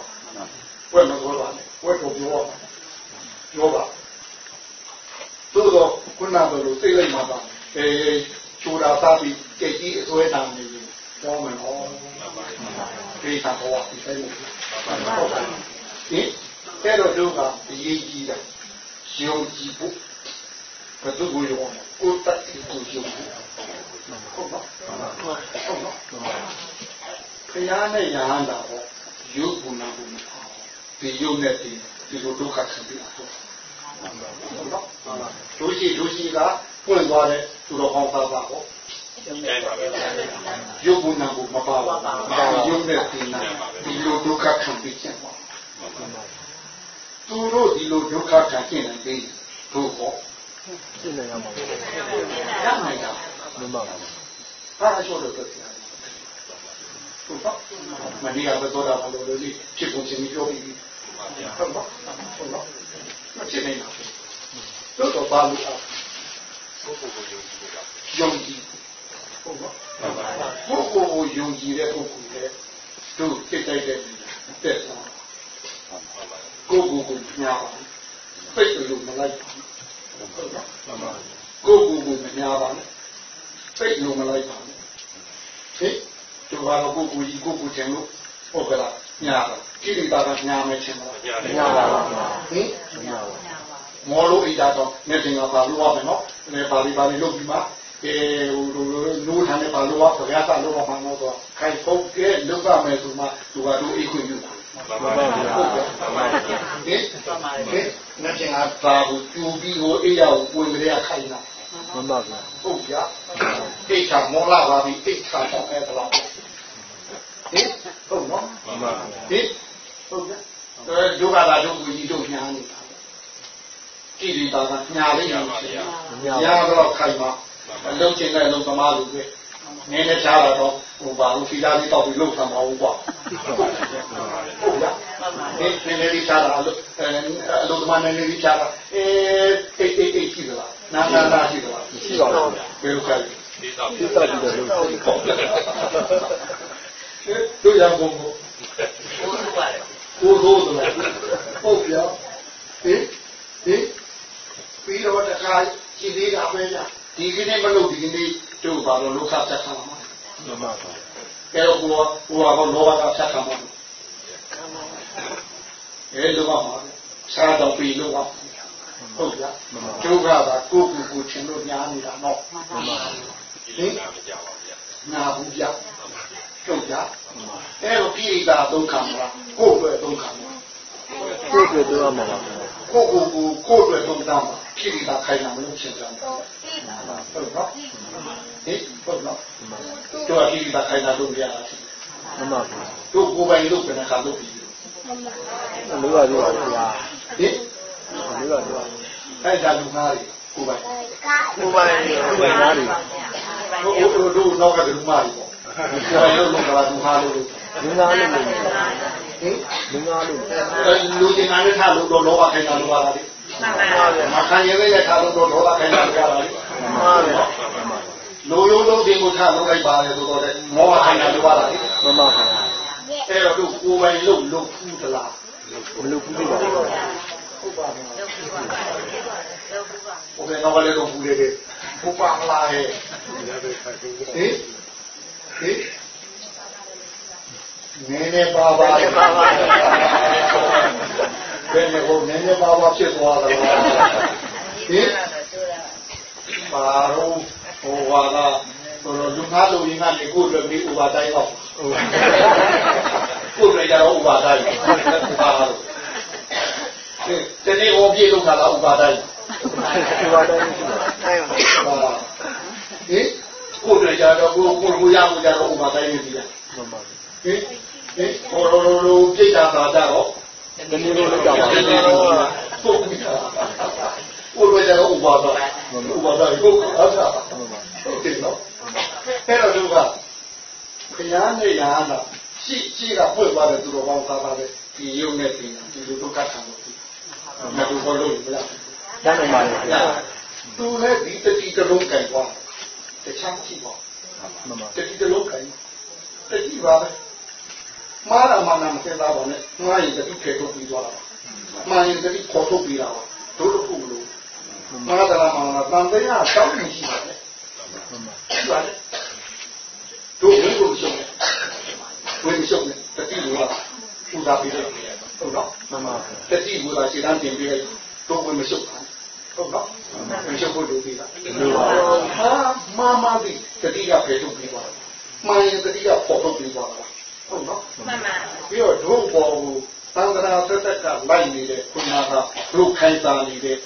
ဝက်မဆွဲပါနဲ့ဝက်ကိုပြောပါပြောပါသို့တော့ခုနကလိုသိလိုက်မှာပါအဲချိုးတာစားပြီးကြက်ကြီးအစွဲတံနေရင်ပြောမယ်နော်ဒီသာဘောဒီဆိုင်လို့ဟုတ်ပါဟင်အဲ့တော့တို့ကအရေးကြီးတာယုံကြည်ဖို့ဘယ်သူကိုယုံအောင်ကိုယ်တတ်ကိုယုံဖို့ဟုတ်နော်ဟုတ်နော် ခရယာနဲ့ယဟန္တာဟောယုတ်ကုနာကိုမထားဒီယုတ်နဲ့ဒီဒီလိုဒုက္ခခံပြီးတော့ဟုတ်နော်ဒုရှိဒုရှိကပွင့်သွားတဲ့သူတော်ကောင်းသားပါဟောတိုင်းပါပဲယုတ်ကုနာကိုမပါဘူးဒီယုတ်နဲ့ဒီနာဒီလိုဒုက္ခခံပြီးကျန်ပါသူတို့ဒီလိုဒုက္ခခံကျင်နေပြီတို့ဟောသိနေရမှာပါရနိုင်တာမမပါဘာအချို့လို့ပြောပြရတယ် ဟုတ်ပါမနီးရဘယ်တော့တာလို့လို့ဖြစ်ကုန်ချင်းပြောပြီးဟုတ်ပါဟုတ်ပါမဖြစ်နိုင်ဘူးတို့တော့ဘာလို့အောင်ကိုကိုကိုယုံကြည်လို့ယုံကြည်ဟုတ်ပါပုဂ္ဂိုလ်ကိုယုံကြည်တဲ့ပုဂ္ဂိုလ်လေတို့သိတိုက်တဲ့တက်သွားကိုကိုကိုညာပါစိတ်လို့မလိုက်ဟုတ်ပါကိုကိုကိုမညာပါနဲ့စိတ်လို့မလိုက်ပါနဲ့ဟ င်ဒီကတော့ကိုကိုကြီးကိုကိုချင်လို့ဟုတ်ကလားညာတာကိရိတာကညာမယ်ချင်လားညနေညပါပါဗျာဟင်ညပါပါမောလို့ဣဒါတော့နေတင်ကပါလို့ရမယ်နော်။နေပါဠိပါဠိလုပ်ပြီးမှအဲဟိုလူထမ်းနေပါလို့ရဘုရားစာလို့မှမဟုတ်တော့ခိုင်ပုတ်ကဲလုပ်ရမယ်ဆိုမှသူကတို့အိတ်ခွင့်ယူတာပါပါဗျာဟုတ်ကဲ့ပါပါဟင်ဟင်နေတင်ကပါဘူးကျူပြီးဟိုအိယာကိုဝင်ကြရခိုင်တာမမပါဗျာဟုတ်ကြအိတ်ချမောလာပါပြီအိတ်ချတော့အဲ့ဒါလား ဟင်ဟုတ်နော်ပါပါဟင်ဟုတ်ကြအဲဒုက္ခတာဒုက္ခကြီးတို့ညာနေတာကြည်ဒီတာကညာလေးညာပါဗျာညရပါတော့ခိုင်ပါအလုံးချင်းနဲ့လုံးသမားလူပဲနည်းနည်းချားတော့ဟိုပါဘူးဖီလာလေးတော့ပြီးလုံးဆံပါဦးကွာဟုတ်လားနည်းနည်းလေးချားတာအလုံးအလုံးသမားနည်းနည်းလေးချားတာအေးအေးအေးအေးရှိသလားနာနာနာရှိသလားရှိပါဘူးဗျာဘယ်လိုခိုင်ဒီတော့သိတတ်ပြီးတော့လို့သိဟုတ် တို့ရကုန်ကိုဘုရားပါတယ်ကိုသိုးသလားဟုတ်ပြဟင်ဟင်ပြီးတော့တခါကြည်သေးတာပဲညာဒီကနေ့မလုပ်ဒီကနေ့တို့ဘာလို့လောက်ခတ်တာမှာမမပါကဲတော့ဟိုဟိုကတော့လောဘကဖြတ်ခံမှာအဲလောဘမှာစားတော့ပြီးလောဘဟုတ်ကြကျုပ်ကသာကိုကူကူချင်းလို့ညားနေတာတော့မမဒီလိုမကြပါဗျာညာဘူးကြ ကျုပ်ကြအဲတော့ပြိတာဒုက္ခမှာကိုယ်ပဲဒုက္ခမှာကိုယ်ကိုယ်တော့မှာပါဗျာကိုကူကူကိုယ်ပဲဒုက္ခမှာပြိတာခိုင်တာမလို့ရှင်းကြတယ်ဟုတ်တော့ဟင်ဟုတ်တော့တို့ကပြိတာခိုင်တာလုပ်ရတာမမပါတို့ကိုယ်ပိုင်လုပ်ပြန်ခါလုပ်ပြီးလို့ရလို့ပါဗျာဟင်လို့ရလို့ပါအဲ့ဒါလူသားတွေကိုယ်ပိုင်ကိုယ်ပိုင်ကိုယ်ပိုင်သားတွေတို့တို့တို့နောက်ကလူမကြီးပေါ့။ ကျော်ရုပ်လုံးကလာသူဟာလို့လူငါလို့လို့ဟင်လူငါလို့လူကျင်နာနဲ့ထားလို့တော့လောဘခိုင်းတာလောဘလားဒီမှန်ပါဗျာမခံရတဲ့ထားလို့တော့လောဘခိုင်းတာကြတာလေမမပါဗျာလူရိုးလုံးဒီကိုထားလို့လိုက်ပါလေဆိုတော့မောဟခိုင်းတာလောဘလားဒီမမပါဗျာဟအဲ့တော့တို့ကိုယ်ပိုင်လို့လို့ဖူးသလားမလုပ်ဘူးပါဘူးဟုတ်ပါဘူးလုပ်ပြီးပါလုပ်ပြီးပါဘုရားတော်ကလည်းတော့ဖူးလေတဲ့ဘုပါမလားဟဲ့ဟေးဟေး နည်းနည်းပါပါနည်းပါပါဘယ်နဲ့ဟိုနည်းနည်းပါပါဖြစ်သွားတယ်ဟေးပါတော့ဟိုဟာကဟိုလူငါလူရင်းကနေကိုယ်လွယ်ပြီးဥပါတိုင်းတော့ကိုယ်လွယ်ကြတော့ဥပါတိုင်းပါတော့ဒီနေ့ဟောပြေလို့ခါလာဥပါတိုင်းဒီပါတိုင်းရှိတာအဲပါပါဟင် ကိုယ်လွယ်ကြတော့ကိုယ်ကိုယ်ကိုရမှုကြတော့ဥပါတိုင်းနေပြီလားမှန်ပါဟင်ဟင်ဟိုလိုလိုလိုပြိတ္တာသာကြတော့ဒီနေ့လေးလောက်ကြပါဘူးကိုယ်ပြီးတာကိုယ်လွယ်ကြတော့ဥပါတိုင်းဥပါတိုင်းကိုအားသာဟုတ်တယ်နော်အဲ့တော့သူကခရားနဲ့ရာကရှိရှိကပွင့်သွားတဲ့သူတော်ကောင်းသားသားပဲဒီရုပ်နဲ့တင်ဒီလိုဒုက္ခခံလို့ဒီမတူဘောလို့မလားတန်းနိုင်ပါလေသူလည်းဒီတတိတလုံးကြိုင်သွား တခြားမရှိပါမှန်ပါတတိတလုံးကြိုင်တတိပါပဲမာရမနာမသိသားပါနဲ့ငါရင်တတိခေထုတ်ပြီးသွားတာမာရင်တတိခေါ်ထုတ်ပြီးတာပါတို့လို့ဖို့လို့မာရတလာမနာတန်တရားတောင်းနေရှိပါတယ်မှန်ပါရှိပါတယ်တို့ဝိကိုရှုံးတယ်ဝိကိုရှုံးတယ်တတိလူကပူဇာပေးတယ်ဟုတ်နော်မှန်ပါတတိလူကခြေတန်းတင်ပေးလိုက်တို့ဝိမရှုံးတာ ဟုတ်နော်မရှုံးဖို့လုပ်ပေးတာဟာမမဒီတတိကဖေထုတ်ပြီးပါမှန်ရင်တတိကပေါ်ထုတ်ပြီးပါလားဟုတ်နော်မှန်မှန်ပြီးတော့တို့ပေါ်ကိုသံဃာသက်သက်ကလိုက်နေတဲ့ခုနကတို့ခိုင်းစားနေတဲ့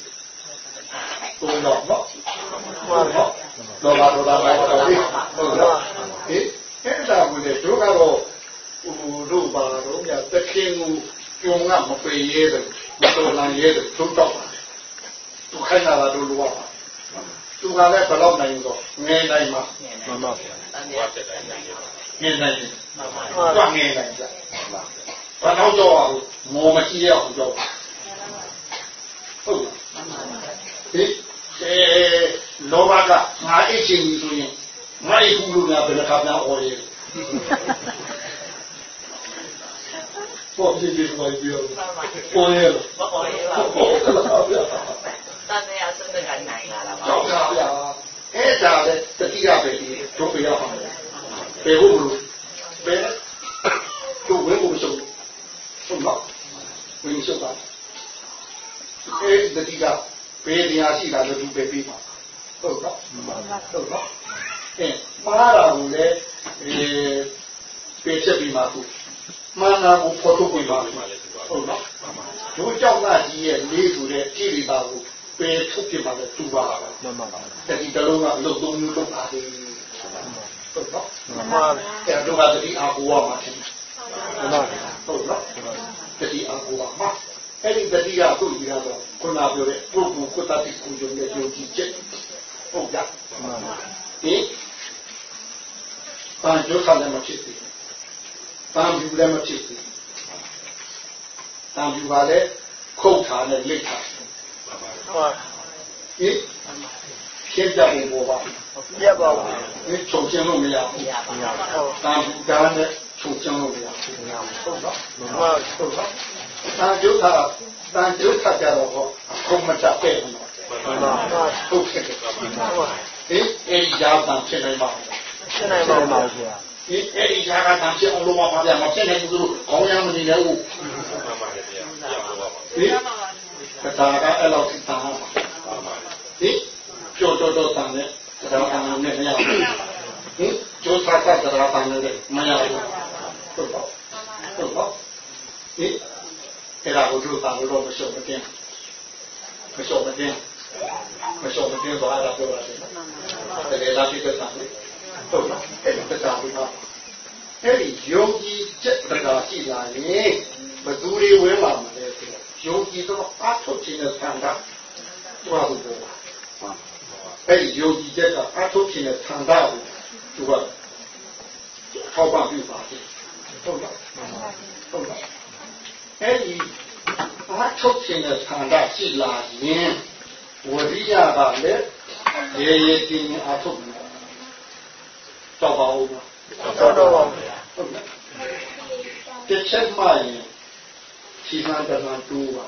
တို့တော့နော်ဟုတ်နော်တော့လာတော့လာပါတော့ဒီဟုတ်နော်ဟေးအဲ့ဒါကိုလေတို့ကတော့ဟိုတို့ပါတော့ညတခင်ကိုကျုံကမပေရဲတယ်မတော်နိုင်ရဲတယ်တို့တော့ပါတယ် သူခိုင်းလာတာတို့လိုပါသူကလည်းဘယ်တော့နိုင်တော့ငယ်နိုင်မှာမှန်ပါဘဝတက်တိုင်းနေပါငယ်နိုင်တယ်တွငယ်နိုင်ကြဘာတော့ကြောက်အောင်မောမရှိရအောင်ကြောက်ဟုတ်ဟေးအဲလောဘကငါအိတ်ချင်ပြီဆိုရင်ငါအိတ်ဘူးလို့များဘယ်နှခါများအော်ရဲပေါ်ကြည့်ကြည့်ပါပြောပေါ်ရဲမပေါ်ရ ပါဟုတ်ဘူးကဲ့ပါဗျာတန်နေအစတဲ့ကနိုင်လာတာပါကြောက်တာဗျာအဲ့ဒါလေတတိယပဲဒီတို့ပြရအောင်ဘယ်ဟုတ်လို့ဘယ်တို့ဝဲကိုမဆုံးဆုံးတော့ဝင်းဆုံးပါအဲ့ဒီတတိကဘယ်တရားရှိတာလဲသူပဲပြီးပါဟုတ်တော့ဟုတ်တော့အဲမှားတာကိုလည်းအဲပြေချက်ပြီးမှသူမှန်တာကိုဖော်ထုတ်ပြီးပါဟုတ်တော့တို့ကြောက်လာကြီးရဲ့လေးဆိုတဲ့ကြည်ရီပါကို ပေထုတ်ပြပါလေသူပါမှန်ပါပါတတိတလုံးကအလုပ်သုံးမျိုးလုပ်ပါလေဟုတ်တော့မှန်ပါအဲ့တော့ကတတိအာကိုဝမှာဖြစ်မှန်ပါဟုတ်နော်တတိအာကိုဝမှာအဲ့ဒီတတိကသူ့ကြီးကတော့ခုနပြောတဲ့ပုဂ္ဂိုလ်ကုတ္တတိကုယုံရဲ့ယုံကြည်ချက်ဟုတ်ကြမှန်ပါဟင်ပန်ကျိုးဆာလည်းမဖြစ်သေးဘူးပန်ပြူလည်းမဖြစ်သေးဘူးပန်ပြူကလည်းခုတ်ထားနဲ့လိတ်ထား ဟုတ်ဟင်ရှင်းပြဖို့ပေါ်ပါပြတ်ပါဘူးဒီချုပ်ချင်းလို့မရဘူးရပါညာဟုတ်။တာဘူတာနဲ့ချုပ်ချင်းလို့မရဘူး။ဟုတ်တော့မှန်ပါဟုတ်တော့။တာကျုပ်ကတာကျုပ်ကကြတော့ဟောအခုမတတ်တဲ့ဘူးမှန်ပါဟုတ်။ဟုတ်ကဲ့။ဟင်အဲ့ဒီကြားတန်ဖြစ်နေပါဘူးရှင်းနိုင်ပါပါဆရာ။ဒီအဲ့ဒီကြားကတန်ဖြစ်အောင်လို့ပါဗျာမဖြစ်နိုင်ဘူးလို့ခေါင်းရမနေနဲ့ဘူးမှန်ပါတယ်ဗျာပြောင်းလို့ပါပါ။ဒီ ကတာကအဲ့လောက်တန်အောင်ပါမှန်ပါတယ်။ဒီကြောတော်တော်တန်နဲ့တရားတန်နဲ့မရဘူး။ဟင်ကျိုးစားစားတရားတန်နဲ့မရဘူး။ဟုတ်တော့ဟုတ်တော့ဒီအဲ့ဒါကိုတို့တာလို့တော့မရှုံးမတင်မရှုံးမတင်မရှုံးမတင်တော့အဲ့ဒါပြောရတယ်တကယ်လားဒီကစားလေဟုတ်လားအဲ့ဒီတရားကိုပါအဲ့ဒီယုံကြည်ချက်တရားရှိလာရင်ဘသူတွေဝင်လာမှာလဲဆို တော့ယုံကြည်တော့အထုတ်ခြင်းနဲ့ဆန္ဒတွားလို့ပေါ့အဲ့ဒီယုံကြည်ချက်ကအထုတ်ခြင်းနဲ့ဆန္ဒကိုသူကထောက်ပံ့ပြပါတယ်ဟုတ်လားဟုတ်လားအဲ့ဒီအထုတ်ခြင်းနဲ့ဆန္ဒရှိလာရင်ဝရိယကလည်းရေရေ ရင်ခြေမှန်တမှန်တိုးပါ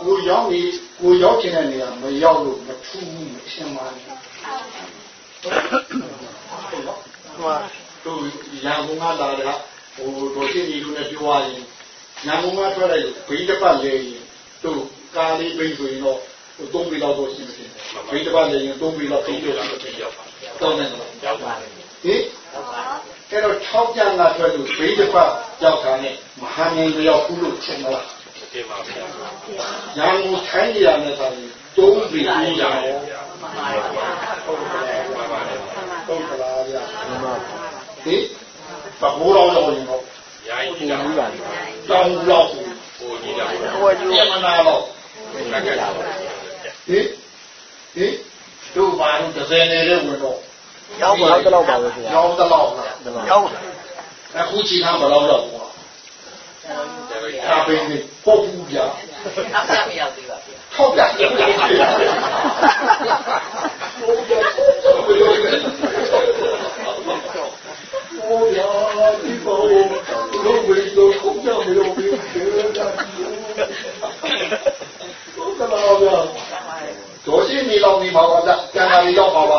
ကိုရောက်နေကိုရောက်ချင်တဲ့နေရာမရောက်လို့မထူးဘူးမရှင်းပါဘူးဟုတ်နော်မှန်တို့ရန်ကုန်ကလာတာဟိုတို့ချင်းကြီးတို့နဲ့ပြောရရင်ရန်ကုန်ကထွက်လိုက်လို့ဘိန်းတစ်ပတ်လဲရင်တို့ကားလေးဘိန်းဆိုရင်တော့ဟိုသုံးပြီလောက်တော့ရှိမှရှင်ဘိန်းတစ်ပတ်လဲရင်သုံးပြီလောက်ဘိန်းပြောရှိမှရှင်ရောက်ပါတောင်းနေတော့ရောက်ပါဟင် အဲ့တော့6ကျန်ကထွက်လို့ဘိန်းတစ်ပတ်ရောက်တာနဲ့မဟာမြင်ရောက်ဘူးလို့ထင်မလားတင်ပါဗျာရန်ကုန်ထိုင်းနေရတဲ့ဆိုရင်သုံးပြီပြီးရအောင်မှန်ပါဗျာဟုတ်ကဲ့ပါပါတယ်ဟုတ်ကလားဗျာမှန်ပါဟင်ဘဘိုးတော်ရောက်ရင်တော့ရိုင်းကြီးတာဘူးလားတောင်းလောက်ကိုကိုကြီးတာဟိုကျိုးပြမနာတော့ကက်ကက်ပါဟင်ဟင်တို့ဘာလို့တစ်စင်းနေတဲ့ဝင်တော့ ရောက်ပါရောက်တော့ပါပဲခင်ဗျာရောက်တော့လားရောက်တယ်အခုချိန်ထားမလောက်တော့ဘူးဒါပဲနေပုတ်ဘူးဗျာနောက်ဆက်မရောက်သေးပါဘူးဟုတ်ကဲ့ဟုတ်ကဲ့ဟုတ်ကဲ့ဟုတ်ကဲ့ဒီပေါ်လုံးဝတော့ခုကြောင်မလို့ဘယ်လိုလဲဟုတ်ကဲ့ပါဗျာ တို့ရှိနေလောင်နေပါပါဗျကျန်တာတွေရောက်ပါပါ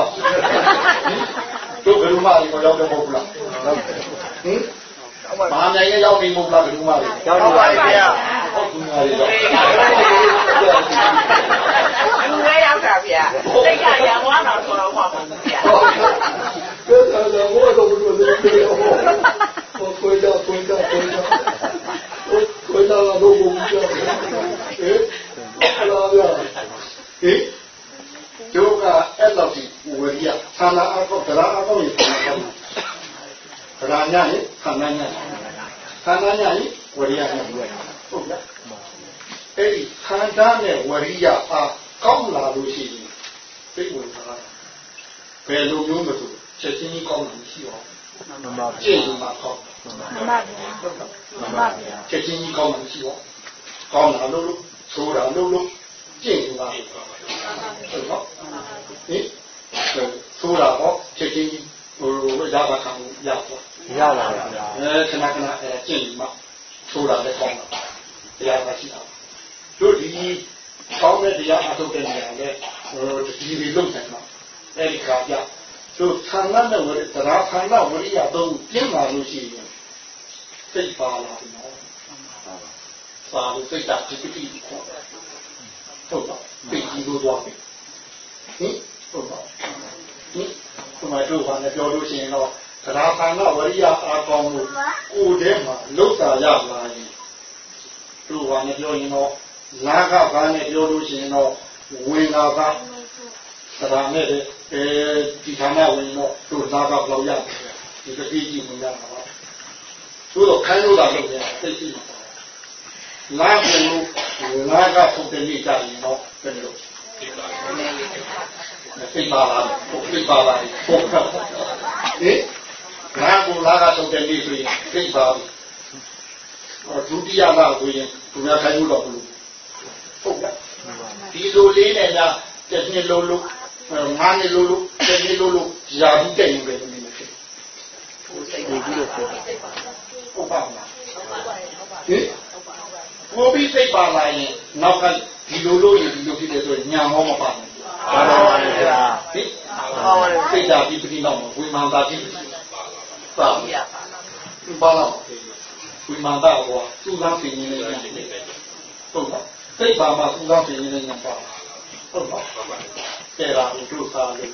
တို့ဘယ်လိုမှလည်းရောက်တော့မဟုတ်ဘူးလားဟင်မာမြိုင်ရဲ့ရောက်နေမဟုတ်လားဘယ်လိုမှလည်းရောက်ပါပြီခင်ဗျာဟုတ်ကူငါတွေတော့လူရဲရောက်တာဗျာစိတ်ကရံသွားတော့ဆိုတော့မှမဟုတ်ဘူးဗျာကဲဒါတော့ဘောတော့ဘယ်လိုလဲဟိုကိုကြကိုကြကိုကြကိုကြလာတော့ဘုံကြဟဲ့လာဗျာဟဲ့ တို့ကအဲ့လောက်ဒီဝရိယသာနာအကောဒရာအကောရေသာနာကောဒရာညာရေသာနာညာသာနာညာရေဝရိယညာဟုတ်လားအဲ့ဒီခန္ဓာနဲ့ဝရိယအားကောင်းလာလို့ရှိရင်သိဝင်တာဘယ်လိုမျိုးမဆိုချက်ချင်းကြီးကောင်းတာမရှိပါဘူးမှန်ပါကျင့်ရင်မှာကောင်းမှန်ပါဗျာမှန်ပါဗျာချက်ချင်းကြီးကောင်းတာမရှိပါဘူးကောင်းတာလို့လို့ဆိုတာလို့လို့ ကျင့်ရင်မှာဟုတ်ပါဟင်ဆိုတာဟောချက်ချင်းကြီးဟိုရပါခံရပါရပါပြီခင်ဗျာအဲခဏခဏအဲကျင့်ရင်မှာဆိုတာလည်းကောင်းတာတရားပါရှိတာတို့ဒီကောင်းတဲ့တရားအထုတ်တဲ့နေရာလဲဟိုဒီဒီလုံးဆိုင်မှာအဲဒီခါပြတို့သံဃာနဲ့ဝရတရားသံဃာဝရိယသုံးပြင်းလာလို့ရှိရင်စိတ်ပါလာပြီနော်ပါလို့စိတ်ဓာတ်ဒီပိတိခေါ်တယ် ဟုတ်ပါပိတိလို့သွားပြီဟင်ဟုတ်ပါဟင်ဒီမှာတို့ဘာနဲ့ပြောလို့ရှိရင်တော့တရားသံဃာဝရိယအားကောင်းလို့ကိုယ်ထဲမှာလောက်တာရလာရင်တို့ဘာနဲ့ပြောရင်တော့လာကဘာနဲ့ပြောလို့ရှိရင်တော့ဝင်လာကသရနဲ့အဲဒီဌာနဝင်တော့တို့သားကဘယ်လောက်ရဒီတတိကြီးဝင်ရတာပါသို့တော့ခိုင်းလို့လာလို့ရသိရှိမှာလာဘူးလို့ လာကပုံတင်နေကြရင်တော့ဘယ်လိုသိပါလားပုံသိပါလားပုံကဟင်လာဘူးလာကပုံတင်နေဆိုရင်သိပါဘူးဒုတိယလာဆိုရင်သူများခိုင်းလို့တော့ဘူးဟုတ်ကဲ့ဒီလိုလေးနဲ့ညာတစ်နှစ်လုံးလုံးငါးနှစ်လုံးလုံးတစ်နှစ်လုံးလုံးယာဘူးတဲ့ရင်ပဲမင်းမဖြစ်စိတ်ဒီကြီးလို့ဖြစ်ဟုတ်ပါမလားဟင်ကိုပြီး စိတ်ပါလာရင်နောက်ကဒီလိုလို့ရင်ဒီလိုဖြစ်တယ်ဆိုရင်ညာမောမပါဘူးပါပါပါခင်ဗျာဟင်ပါပါလေစိတ်ဓာတ်ပြီးပြီးတော့ဝိမာန်တာပြီးပါရပါပါလားဝိမာန်တာကသူ့သားပင်ရင်းနဲ့ညာဟုတ်ပါစိတ်ပါမှသူ့သားပင်ရင်းနဲ့ညာပါဟုတ်ပါတဲ့ရာကိုတို့စားလို့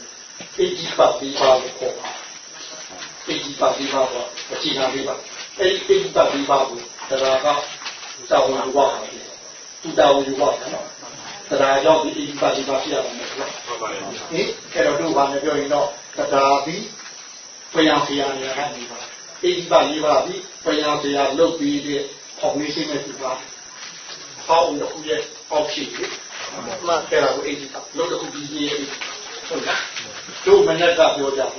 အေဂျီပတ်ပြီးပါလို့ခေါ်တာအေဂျီပတ်ပြီးပါတော့အချိန်နာပြီးပါအဲ့ဒီအေဂျီပတ်ပြီးပါကိုတရားက တောင်းယူပါတယ်သူတောင်းယူပါတယ်နော်တရားကြောင့်ဒီအေဂျီပတ်ပြီးပါပြရမှာမဟုတ်လားဟုတ်ပါတယ်ဟင်အဲ့တော့တို့ဘာနဲ့ပြောရင်တော့တရားပြီးပယံဆရာနေရာကနေပါအေဂျီပတ်ရေးပါပြီးပယံဆရာလုပ်ပြီးတဲ့ဖောင်ဒေးရှင်းနဲ့ပြပါဟောင်းတော့ရဲ့အောက်ရှိတယ်မှန်အဲ့ဒါကိုအေဂျီပတ်လုပ်တော့ပြီးရေးဟုတ်လားတို့မနေ့ကပြောကြတယ်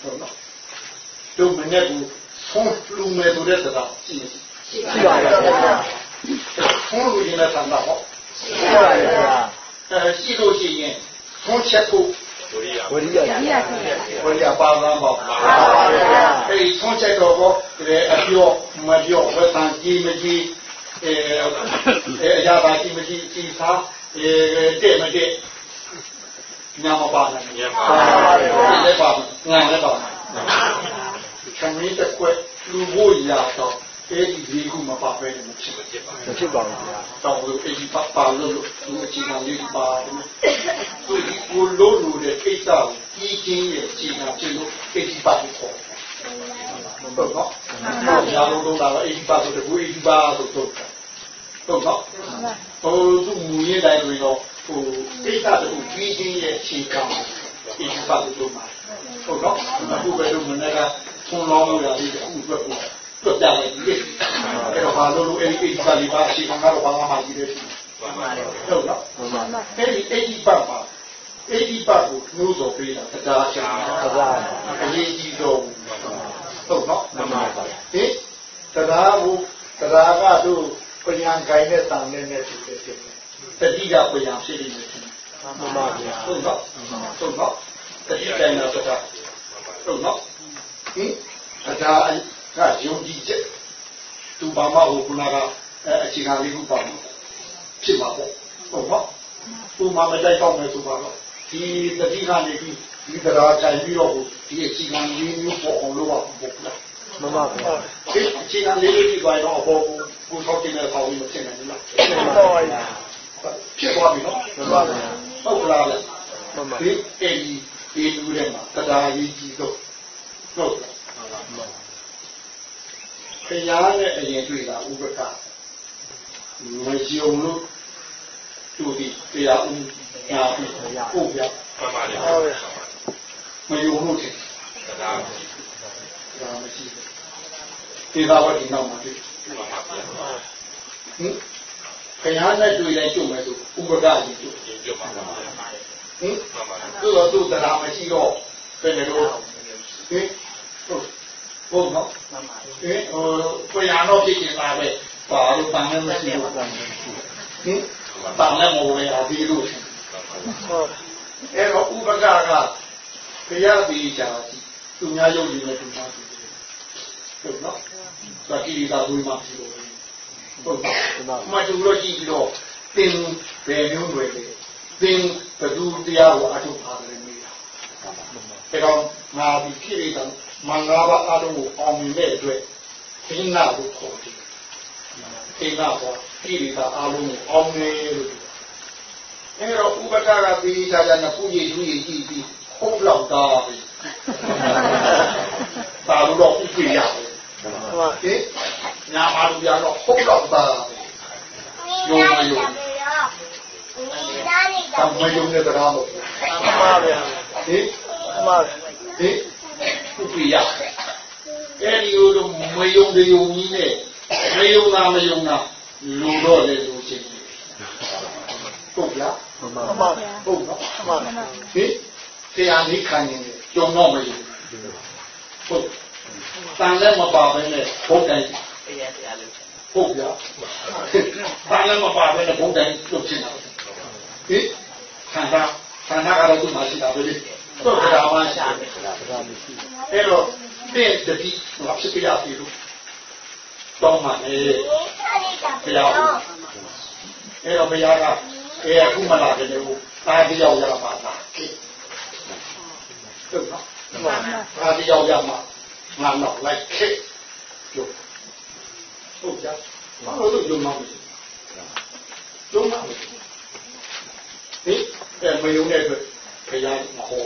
ဟုတ်လားတို့မနေ့ကဆုံးလူမဲ့ဆိုတဲ့စကားရှိနေရှိပါပါခင်ဗျာဆုံးလူရင်းနဲ့ဆန္ဒဟောရှိပါပါခင်ဗျာအဲရှိလို့ရှိရင်ဆုံးချက်ဖို့ဝရိယဝရိယဒီရရှိတယ်ဘယ်ရပါလမ်းပေါ့ပါပါဗျာအဲ့ဒီဆွန့်ချက်တော့ဘောဒီအပြောမပြောဝတ်တန်ကြီးမကြီးအဲအဲအရာပါကြီးမကြီးကြီးသားအဲတဲ့မတဲ့ညာမပါနဲ့ညံပါပါပါလည်း ပါငါလည်းပါခံရတဲ့ကွက်လူဖို့ရတော့အဲ့ဒီဒီခုမပါပဲနဲ့မဖြစ်မဖြစ်ပါမဖြစ်ပါဘူးဗျာတော့လို့အဲ့ဒီပါပါလို့သူအချိန်ကောင်လေးပါတယ်သူဒီကိုလို့လို့တဲ့ကိစ္စကိုကြီးချင်းရဲ့အချိန်ကောင်ဖြစ်လို့အဲ့ဒီပါကိုခေါ်ဟုတ်တော့။ညာလုံးလုံးတာအဲ့ဒီပါဆိုတဲ့ဘူးအဲ့ဒီပါဆိုတော့ဟုတ်တော့ဟိုသူမူရင်းတိုင်းတွေတော့ဟိုကိစ္စတူကြီးချင်းရဲ့အချိန်ကောင်အဲ့ဒီပါလို့မှာဟုတ်တော့အခုပဲလို့မနေ့ကသွန်လောင်းလို့ရသေးတယ်အခုအတွက် ကိုတွတ်ပြလိုက်ပြီ။အဲ့တော့ဘာလို့လို့အဲ့ဒီကိစ္စလေးပါအချိန်ကောင်ကတော့ဘာမှမကြည့်သေးဘူး။ဟုတ်တော့မှန်ပါအဲ့ဒီအဲ့ဒီပတ်ပါအဲ့ဒီပတ်ကိုနှိုးတော်ပေးတာတရားချာသဘာဝအရေးကြီးတော့ဘူးဟုတ်နော်မှန်ပါဗျာဟင်တရားကိုတရားကတို့ပညာကိုင်းနဲ့တန်နဲ့နဲ့တူတယ်ဖြစ်တယ်တတိကပညာဖြစ်နေတယ်ဖြစ်တယ်မှန်ပါဗျာဟုတ်နော်ဟုတ်နော်တတိကိုင်းတာတရားဟုတ်နော်ဟင်တရား ကယုံကြည်ချက်သူဘာမှဟိုခုနကအဲအခြေခံလေးခုပါမှာဖြစ်မှာပေါ့ဟုတ်နော်သူမှမတိုက်တော့မယ်ဆိုပါတော့ဒီတတိကနေပြီးဒီတရားခြိုင်ပြီးတော့ဒီအချိန်ကလေးမျိုးပေါ်အောင်လုပ်ရမှာပေါ့လားမှန်ပါဗျာဒီအချိန်ကလေးလေးပြီးသွားတော့အပေါ်ကိုကိုထောက်တင်တဲ့ဆောင်းကြီးမဖြစ်နိုင်ဘူးလားမှန်ပါဗျာဖြစ်သွားပြီနော်မှန်ပါဗျာဟုတ်လားဗျမှန်ပါဒီအဲ့ဒီဒီလူတွေမှာတရားရေးကြည့်တော့ဟုတ်လား ခရီးနဲ့အရင်တွေ့တာဥပကမယုံလို့သူဒီတရားဥညာပြီးဟုတ်ဗျမှန်ပါလေဟုတ်ဗျာမယုံလို့တယ်တရားဒါမရှိဘူးဒီသာဝတိနောက်မှာတွေ့မှန်ပါဗျာဟင်ခရဟန်းနဲ့တွေ့တိုင်းကျုံမယ်ဆိုဥပဒကြီးကျုံကျင့်ကြပါပါဗျာဟင်မှန်ပါဗျာသူ့တော့သူ့တရားမရှိတော့ဘယ်လိုဟင်ဟုတ် ဟုတ်နော်ဟင်ဟိုကိုရတော့ဖြစ်နေတာပဲဘာလို့တန်လည်းမရှိဘူးဟင်တန်လည်းမဝင်ရသေးလို့ဟုတ်အဲ့တော့ဥပကကခရတိချာကြီးသူများယုံကြည်နေသူများကြည့်ဟုတ်နော်သတိရိတာဝိမှဖြစ်လို့ဟုတ်ပါမှန်ပါမတူလို့ကြည့်ပြီးတော့သင်ဘယ်မျိုးတွေလဲသင်ဘသူတရားကိုအထုပါတယ် မိတာအဲ့တော့ငါဒီခိရိတံမင်္ဂလာပါအလုံးကိုအောင်မြင်တဲ့အတွက်သင်္နာကိုခေါ်တယ်သင်္နာကခိရိတာအလုံးကိုအောင်မြင်လို့အဲ့တော့ဥပကကပြီးကြကြနဲ့ပုရိသူကြီးကြည့်ပြီးဟုတ်လောက်တာပဲပါလို့တော့ဥပ္ပိယပဲမှန်ပါဟင်ညာမာလူပြတော့ဟုတ်တော့ပါယုံမယုံတမယုံတဲ့တရားမဟုတ်မှန်ပါဗျာ ဟင်မှန်ပါဟင်ဥပိယအဲ့ဒီလိုမယုံတဲ့ယုံကြီးနဲ့မယုံတာမယုံတာလူတော့လေလူချင်းဟုတ်လားမှန်ပါမှန်ပါဟုတ်နော်မှန်ပါဟင်တရားလေးခံနေတယ်ကြုံတော့မယုံဟုတ်တန်လည်းမပါဘဲနဲ့ဘုတ်တိုင်းတရားတရားလို့ဟုတ်ဗျာဘာလည်းမပါဘဲနဲ့ဘုံတိုင်းလုပ်ချင်တာဟင်ခန္ဓာခန္ဓာကတော့သူ့မှာရှိတာပဲလေ သူ့တရားမှရှာတယ်အဲ့တော့တဲ့တတိငါဖြစ်ပြရပြီလို့တောင်းမှနေဘုရားအဲ့တော့ဘုရားကအဲအခုမလာတယ်လို့တာတရားရပါလားဟုတ်နော်မှန်ပါတာတရားရမှာငါတော့လိုက်ခက်ပြောဟုတ်ကြဘာလို့လို့ယုံမှာမလဲယုံမှာမလဲဟင်အဲမယုံတဲ့အတွက်ဘုရားမဟော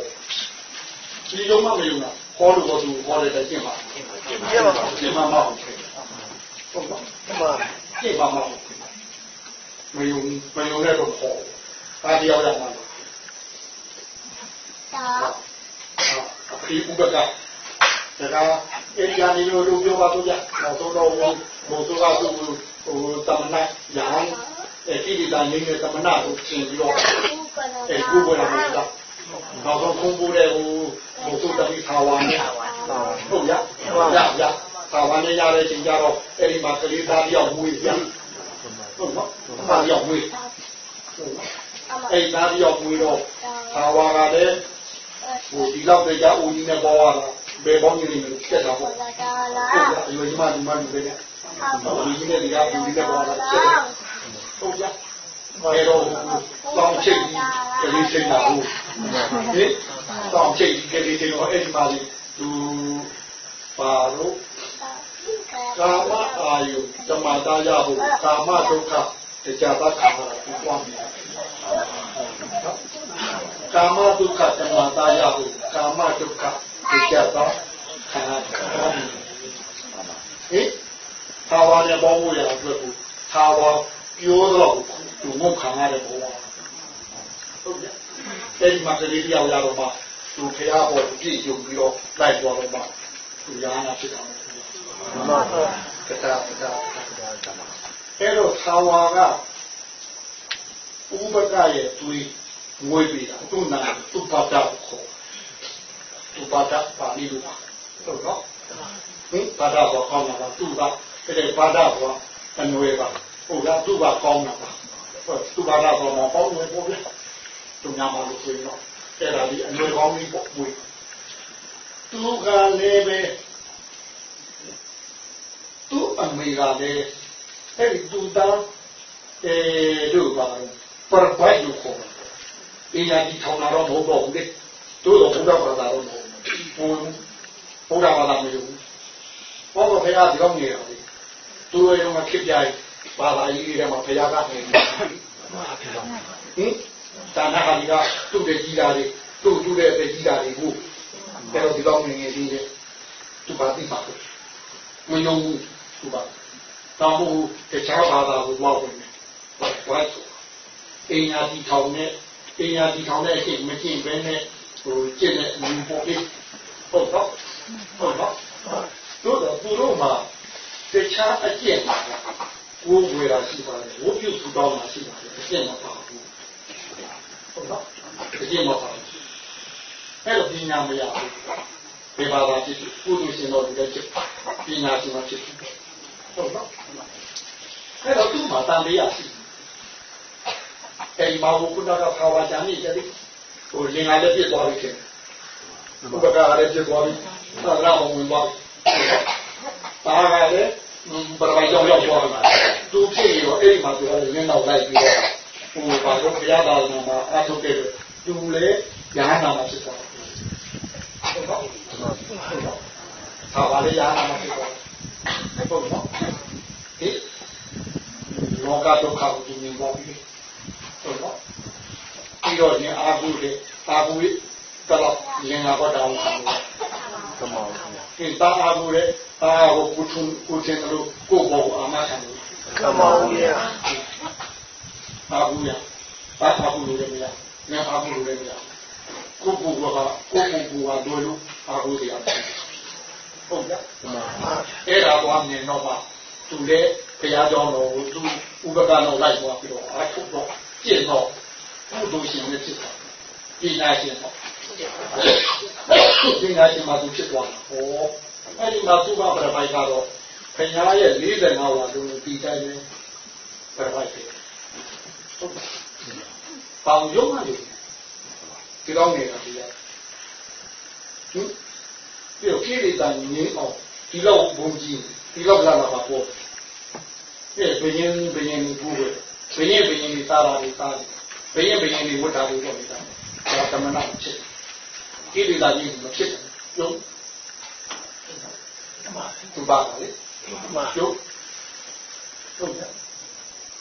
ဒီယုံမှာမယုံတာဟောလို့ဟောသူဟောတဲ့တိုင်ကျင့်ပါကျင့်ပါကျင့်မှာမဟုတ်ဘူးဟုတ်ပါမှန်ပါကျင့်ပါမဟုတ်မယုံမယုံတဲ့တော့ဟောတာတရားရမှာအခီးဥပကဒါကအဲ့ဒီကနေလို့တို့ပြောပါတော့ကြတော့တော့တော့ဘုသောကသူဟိုတမနာရဟန်းအဲ့ဒီဒီတိုင်းနေတမနာကိုသင်ပြီးတော့အဲ့ကိုယ်ပေါ်လာတာ နောက်ဆုံးခုံးပိုးတဲ့ဟိုဘုသောတပိသာဝါနဲ့ဟုတ်ရရရသာဝါနဲ့ရတဲ့ချိန်ကျတော့အဲ့ဒီမှာကလေးသားတယောက်မွေးပြဟုတ်နော်သားတယောက်မွေးဟုတ်နော်အဲ့သားတယောက်မွေးတော့သာဝါကလည်းဟိုဒီလောက်တဲ့ကြာဦးကြီးနဲ့ပေါ်လာဘယ်ပေါင်းကြီးနေလို့တက်တာပေါ့ဟုတ်ကဲ့အရွယ်ကြီးမှဒီမှလူတွေနဲ့ဦးကြီးနဲ့ဒီကဦးကြီးနဲ့ပေါ်လာတက်တယ်ဟုတ်ကြ ဘယ်တော့တောင်းချိတ်ကလေးစိတ်လာဘူးဟင်တောင်းချိတ်ကလေးစိတ်တော့အဲ့ဒီမှာလူပါလို့ကာမအာယုဓမ္မတာယဟုကာမဒုက္ခတရားပါခံရတာကိုပွားမြင်ကာမဒုက္ခဓမ္မတာယဟုကာမဒုက္ခတရားပါခံရတာဟင်သာဝရဘောင်းဝရအတွက်ကိုသာဝပြောတော့ သူငုတ်ခံရတဲ့ဘဝဟုတ်ကဲ့အဲဒီမှာကလေးပြောက်ရတော့မှသူဖះပေါ်ပြည့်စုံပြီးတော့လိုက်သွားတော့မှသူရဟနာဖြစ်တာမယ်မှန်ပါဗျာကတာကတာအဲ့တော့သာဝါကဥပကရဲ့တွေးငွေပြီးတာသူနာသူပါတာခေါ်သူပါတာပါဠိလိုပါဟုတ်တော့ဟင်ပါတာဘောကောင်းတာပါသူကအဲ့ဒီပါတာဘောအနွယ်ပါဟုတ်လားသူကကောင်းတာပါ ဟုတ်သူပါတာဘောမပေါင်းဝင်ပို့ပြသူညာမလို့ဆိုရင်တော့အဲ့ဒါဒီအနွယ်ကောင်းကြီးပေါ့ဝေးသူကလည်းပဲသူ့အမေကလည်းအဲ့ဒီသူသားအဲတို့ပါပရပိုက်လို့ခေါ်တယ်။အင်းယာဒီထောင်လာတော့မဟုတ်တော့ဘူးလေ။တို့တော့ဘုရားဘာသာတော့မဟုတ်ဘူး။ဘုရားဘာသာမဟုတ်ဘူး။ဘောကဘုရားဒီတော့နေရတယ်။သူရောကခစ်ပြိုင် ဘာသာရေးတွေမှာဘုရားကနေတယ်။ဟင်တာနာဟာဒီကသူ့တဲ့ကြီးတာတွေသူ့သူ့တဲ့တဲ့ကြီးတာတွေကိုအဲ့တော့ဒီတော့ငငယ်လေးတဲ့သူပါသိပါဘူး။မယုံဘူးသူပါတောင်းဖို့တခြားဘာသာကိုတော့ဝင်တယ်။ဘာလို့ဆိုအင်ညာဒီထောင်နဲ့အင်ညာဒီထောင်နဲ့အရှင်းမရှင်းပဲနဲ့ဟိုကျင့်တဲ့လူပေါ်လေးဟုတ်တော့ဟုတ်တော့တို့တော့သူတို့မှာတခြားအကျင့် ကိုဝေရာရှိပါတယ်ဝုပြုစုတောင်းတာရှိပါတယ်အကျင့်မပါဘူးဟုတ်တော့အကျင့်မပါဘူးအဲ့တော့ပညာမရဘူးဒီဘာသာဖြစ်ကုသိုလ်ရှင်တော်တွေဖြစ်ပညာရှင်တော်ဖြစ်ဟုတ်တော့အဲ့တော့သူ့မှာတန်တရားရှိတယ်အဲဒီမှာဘုရားကဘာဝကြံနေတယ်ဟိုလင်္ကာလည်းပြစ်သွားပြီခင်ဥပကာလည်းပြစ်သွားပြီသာရဘုံဝင်သွားတာကလည်းပရမိုက်ကြောင့်ရောက်သွားတယ် သူဖြစ်ရောအဲ့ဒီမှာသူကလည်းလင်းတော့လိုက်ပြီးတော့ဟိုဘာလို့ဘုရားသာသနာမှာအထုတ်ခဲ့တယ်သူလည်းညာနာမှာဖြစ်သွားတယ်ဟုတ်တော့ဟုတ်တော့ဟာဘာလဲညာနာမှာဖြစ်သွားတယ်ဟုတ်တော့ဟိလောကဒုက္ခကိုသူမြင်သွားပြီဟုတ်တော့ပြီးတော့ရင်အာဟုလေအာဟုလေတော့လင်္ကာဘောတောင်းခံတယ်ကမောင်းဗျာဒီတာအာဟုလေအာဟုကုထုကုချင်းတို့ကိုယ့်ဘောအာမခံတယ် ကမောင်းဗျာအာဟုရအာဟုလို့လည်းမရငါအာဟုလို့လည်းမရကိုယ့်ဘောကကိုယ့်ဘောကတို့လို့အာဟုတရားဟုတ်ကြမှန်ပါအဲ့ဒါတော့မြင်တော့ပါသူလည်းဘုရားကျောင်းတော်ကိုသူဥပကတော့လိုက်သွားပြီးတော့အားထုတ်တော့ကျင့်တော့ဘုဒ္ဓရှင်နဲ့ဖြစ်သွားပညာရှင်တော့ပညာရှင်မှာသူဖြစ်သွားတာဟောအဲ့ဒီမှာသူကပြပိုက်ကတော့ ဘုရားရဲ့45ဝါလုံးကိုပြီးတိုင်းပဲပြပိုက်တယ်ဟုတ်ပါပေါင်ရုံးမှလို့ဒီတော့နေတာဒီရဟင်ပြီးတော့ကိလေသာငြင်းအောင်ဒီလောက်ဘုံကြီးဒီလောက်လာလာပါပေါ့ပြည့်ဘယင်းဘယင်းဘူးပဲဘယင်းဘယင်းလေးစားတာလေးစားတယ်ဘယင်းဘယင်းလေးဝတ်တာလေးတော့နေတာဒါသမဏဖြစ်ကိလေသာကြီးမဖြစ်ဘူးရုံးသူပါလေ မှန်ရုပ်ဟုတ်ကဲ့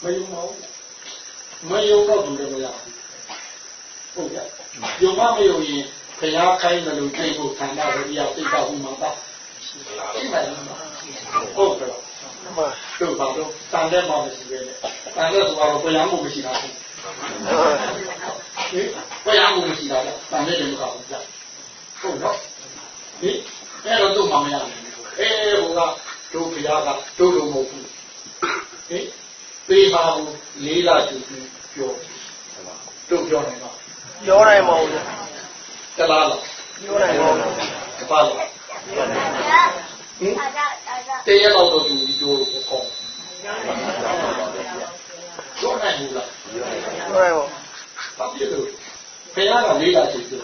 မယုံပါဘူးမယုံတော့သူလည်းမရဘူးဟုတ်ကဲ့ယုံမမယုံရင်ခရားခိုင်းတယ်လို့သိဖို့ခန္ဓာဝိရိယသိတာဟူမှာပါရှိပါလားဟုတ်ကဲ့မှန်တို့ပါတော့တန်တဲ့မောင်မရှိပဲနဲ့တန်တဲ့ဆိုတော့ဘယ်ရမှုမရှိတာဘူးဟင်ဘယ်ရမှုမရှိတာလဲတန်တဲ့တယ်မကောက်ဘူးကြာဟုတ်တော့ဟင်အဲ့တော့တို့မှမရဘူးအဲဟိုက တို့ဘုရားကတို့လိုမဟုတ်ဘူးဟင်ပေးပါဘူးလေးလာကြည့်ပြီးပြောတို့ပြောနေတော့ပြောနိုင်ပါဦးဗျာတလားလားပြောနိုင်ပါဦးဗျာကပါလားဟင်တရက်တော့တော့သူပြောလို့ကောင်းပြောနိုင်ဘူးလားပြောနိုင်ပါဘာဖြစ်လို့ဘုရားကလေးလာကြည့်ပြော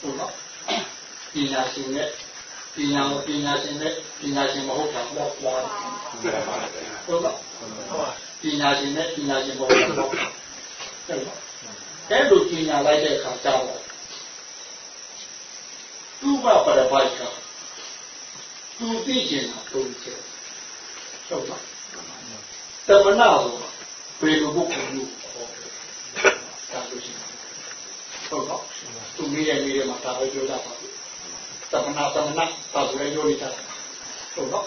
ဟပညာရှင်နဲ့ ပညာကိုပညာရှင်နဲ့ပညာရှင်မဟုတ်တာပေါ့ကွာဟုတ်လားပညာရှင်နဲ့ပညာရှင်မဟုတ်တာပေါ့ဟုတ်လားအဲ့လိုပညာလိုက်တဲ့အခါကျတော့သူ့ဘပရပိုက်ကသူသိကျင်တာသုံးချက်ဟုတ်လားတမနာဆိုဘယ်လိုပုဂ္ဂိုလ်မျိုးခေါ်တယ်ဒါလို့ရှိရင်ဟုတ်တော့သူမိရဲ့မိရဲ့မှာဒါပဲပြောတတ်ပါ ဘူးတမနာတမနာဒါဆိုလည်းပြောနေကြတယ်ဟုတ်တော့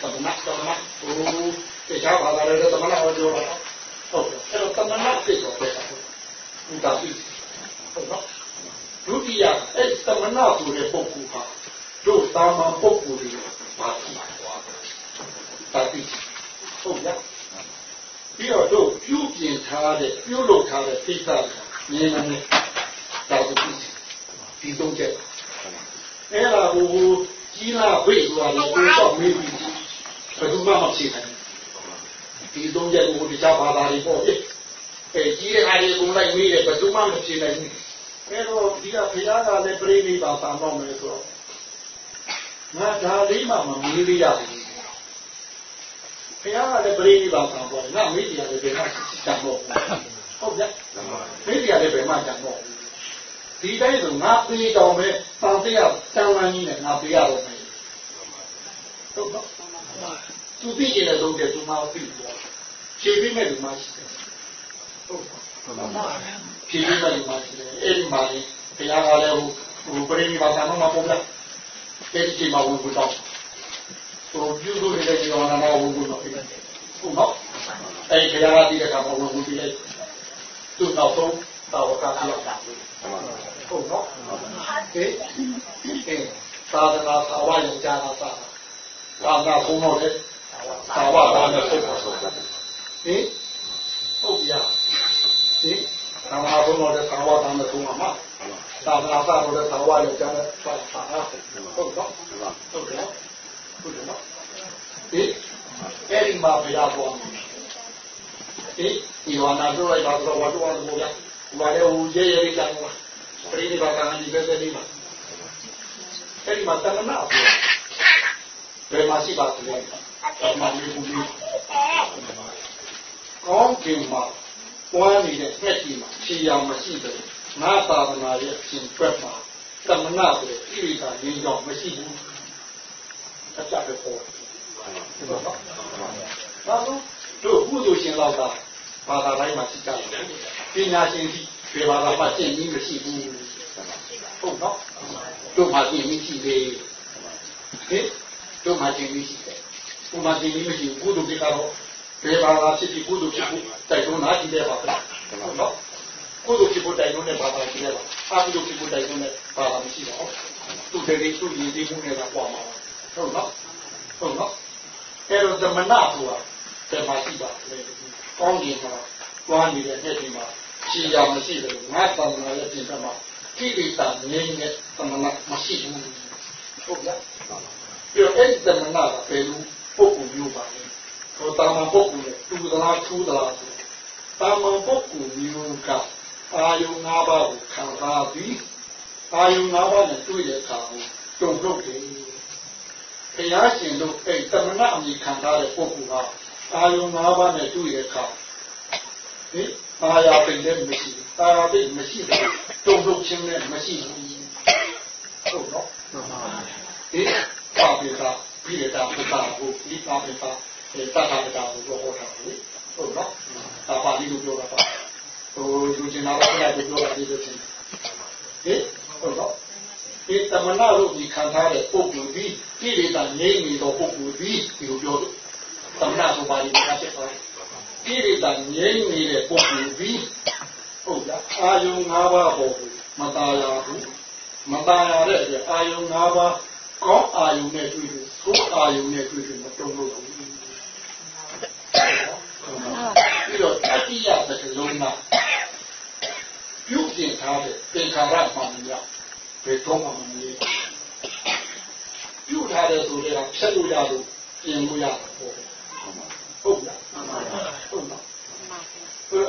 တမနာတမနာဟိုတရားဘာသာလည်းတမနာဟောပြောတာဟုတ်တယ်အဲ့တော့တမနာသိတော့တယ်ဘုရားသိဟုတ်တော့ဒုတိယအဲ့တမနာဆိုတဲ့ပုဂ္ဂိုလ်ဟာတို့တာမန်ပုဂ္ဂိုလ်တွေပါရှိပါသွားတာတိဟုတ်ရပြီးတော့တို့ပြုပြင်ထားတဲ့ပြုလုပ်ထားတဲ့သိက္ခာမြင်နေတောက်တူဒီသုံးချက် အဲ့ဒါကိုကြီးလာဝိတ်သွားတယ်ကိုတော့မေးပြီးဘယ်သူမှမဖြေနိုင်ဒီသုံးချက်ကိုတရားဘာသာတွေပေါ့လေအဲကြီးတဲ့အားတွေကိုလိုက်မေးတယ်ဘယ်သူမှမဖြေနိုင်ဘူးအဲ့တော့ဒီကဘုရားကလည်းပြိဋိဘာသာတော့မယ်ဆိုတော့ငါဒါလေးမှမမေးရဘူးဘုရားကလည်းပြိဋိဘာသာပေါ့ငါမေးတယ်လည်းဘယ်မှစံတော့ဟုတ်ကြမေးတယ်လည်းဘယ်မှစံတော့ ဒီတိုင်းဆိုငါပြေးတော်မဲ့တန်တရားတန်လန်းကြီးနဲ့ငါပြေးရတော့မယ်ဟုတ်တော့သူသိကျင်တဲ့လုံးတဲ့သူမှသိတယ်ဖြေပြီးမဲ့လူမှရှိတယ်ဟုတ်တော့ဖြေပြီးမဲ့လူမှရှိတယ်အဲ့ဒီမှာလေဘုရားကလည်းဟိုပြိဋိဘာသာတော့မပေါ်လားအဲ့ဒီချိန်မှာဝင်ဖို့တော့ဟိုပြုလို့ရတဲ့ကြောင်နာဝင်ဖို့တော့ဖြစ်တယ်ဟုတ်နော်အဲ့ဒီဘုရားကတည်တဲ့ကမှာဝင်ဖို့ပြလိုက်သူ့နောက်ဆုံး တော့ကပြောတာဟုတ်နော်ဟေးဟေးသာသနာသာဝရုံကြတာသာသာနာဘုံတော့လေသာဝဘာနဲ့ပုတ်ပါဆိုဟေးဟုတ်ပြဟေးသာဝဘုံတော့လေသာဝဘာနဲ့ဘုံမှာသာသနာသာတော့လေသာဝရုံကြတဲ့သာသာဟုတ်တော့ဟုတ်တယ်ဟုတ်တယ်နော်ဟေးအဲ့ဒီမှာဘုရားပေါ်ဟေးဒီဝါနာတို့လိုက်ပါတော့ဝတ်တော်ဘုရား ဘာလဲဟိုရဲရဲကြတော့ပရိနိဗ္ဗာန်ဒီပဲပဲလေးပါအဲ့ဒီမှာတဏ္ဍနာပြောဘယ်မှာရှိပါသလဲတဏ္ဍနာလေးဘူးလေးကောင်းကင်မှာပွားနေတဲ့ငှက်ကြီးမှာဖြေရမရှိတယ်ငါသာသနာရဲ့ရှင်တွက်မှာတဏ္ဍနာဆိုတဲ့ဣရိသာရင်းကြောင့်မရှိဘူးအကြပဲပေါ်တယ်ဟုတ်ပါဘာလို့တို့ကုသိုလ်ရှင်လောက်က ဘာသာတိုင်းမှာရှိကြတယ်ပညာရှင်ကြီးဒီဘာသာမှာရှင်းပြီးမရှိဘူးဟုတ်နော်တို့မှာရှင်းပြီးရှိသေးဟင်တို့မှာရှင်းပြီးရှိတယ်ဘုမှာရှင်းပြီးမရှိဘူးဘုဒ္ဓတိကတော့ဒီဘာသာဖြစ်ပြီးဘုဒ္ဓဖြစ်ဖို့တိုက်တွန်းတာဒီတဲ့ပါပဲဟုတ်နော်ဘုဒ္ဓဖြစ်ဖို့တိုက်တွန်းတဲ့ဘာသာရှိတယ်ပါအာဘုဒ္ဓဖြစ်ဖို့တိုက်တွန်းတဲ့ဘာသာမရှိတော့သူတည်းသူရည်တည်မှုနဲ့ကပွားမှာဟုတ်နော်ဟုတ်နော်အဲ့တော့သမဏဆိုတာတမရှိပါလေ ကောင်းကြီးမှာတွားနေတဲ့အဲ့ဒီမှာရှိရမရှိတယ်ငါသံဃာရဲ့ပြင်မှာကိလေသာငြိမ်းတဲ့သမဏမရှိဘူးဟုတ်လားပြီးတော့အဲ့ဒီသမဏကဘယ်လိုပုဂ္ဂိုလ်မျိုးပါလဲဟိုတာမန်ပုဂ္ဂိုလ်နဲ့တူသလားထူးသလားဆိုတာမန်ပုဂ္ဂိုလ်မျိုးကအာယု၅ပါးကိုခံစားပြီးအာယု၅ပါးနဲ့တွေ့တဲ့အခါကိုတုံ့ထုတ်တယ်ဘုရားရှင်တို့အဲ့သမဏအမိခံထားတဲ့ပုဂ္ဂိုလ်က အာယု၅ပါးနဲ့တွေ့တဲ့အခါဟင်အာရပိလည်းမရှိဘူးအာရပိမရှိဘူးတုံ့ထုတ်ခြင်းလည်းမရှိဘူးဟုတ်တော့ဒီပါပိတာပြည်တာပတာကိုဒီပါပိတာအဲတတာပတာကိုဟောတာလေဟုတ်တော့ဒါပါဠိလိုပြောတာပါဟိုယူကျင်လာတော့လည်းပြောတာဒီလိုချင်းဟင်ဟုတ်တော့ဒီတမနာလို့ဒီခံထားတဲ့ပုဂ္ဂိုလ်ဒီပြည်တာငြိမ့်နေတော့ပုဂ္ဂိုလ်ဒီဒီလိုပြောလို့ သမဏဘူပါရီကဖြစ်သွားတယ်။ဣရိတငြိမ့်နေတဲ့ပုံပြီးဟုတ်လားအာယုံ၅ပါးပေါ်ကိုမတာရဘူးမတာရတဲ့အတွက်အာယုံ၅ပါးကောင်းအာယုံနဲ့တွေ့လို့ဆိုးအာယုံနဲ့တွေ့လို့မတုံ့လို့ဘူး။ပြီးတော့တတိယသကလုံးမှာပြုပြင်ထားတဲ့သင်္ခါရမှန်ရဘယ်တော့မှမမြင်ပြုထားတဲ့ဆိုတဲ့ကဖြတ်လို့ရလို့ပြင်လို့ရတာပေါ့ ဟုတ်လားဟုတ်လား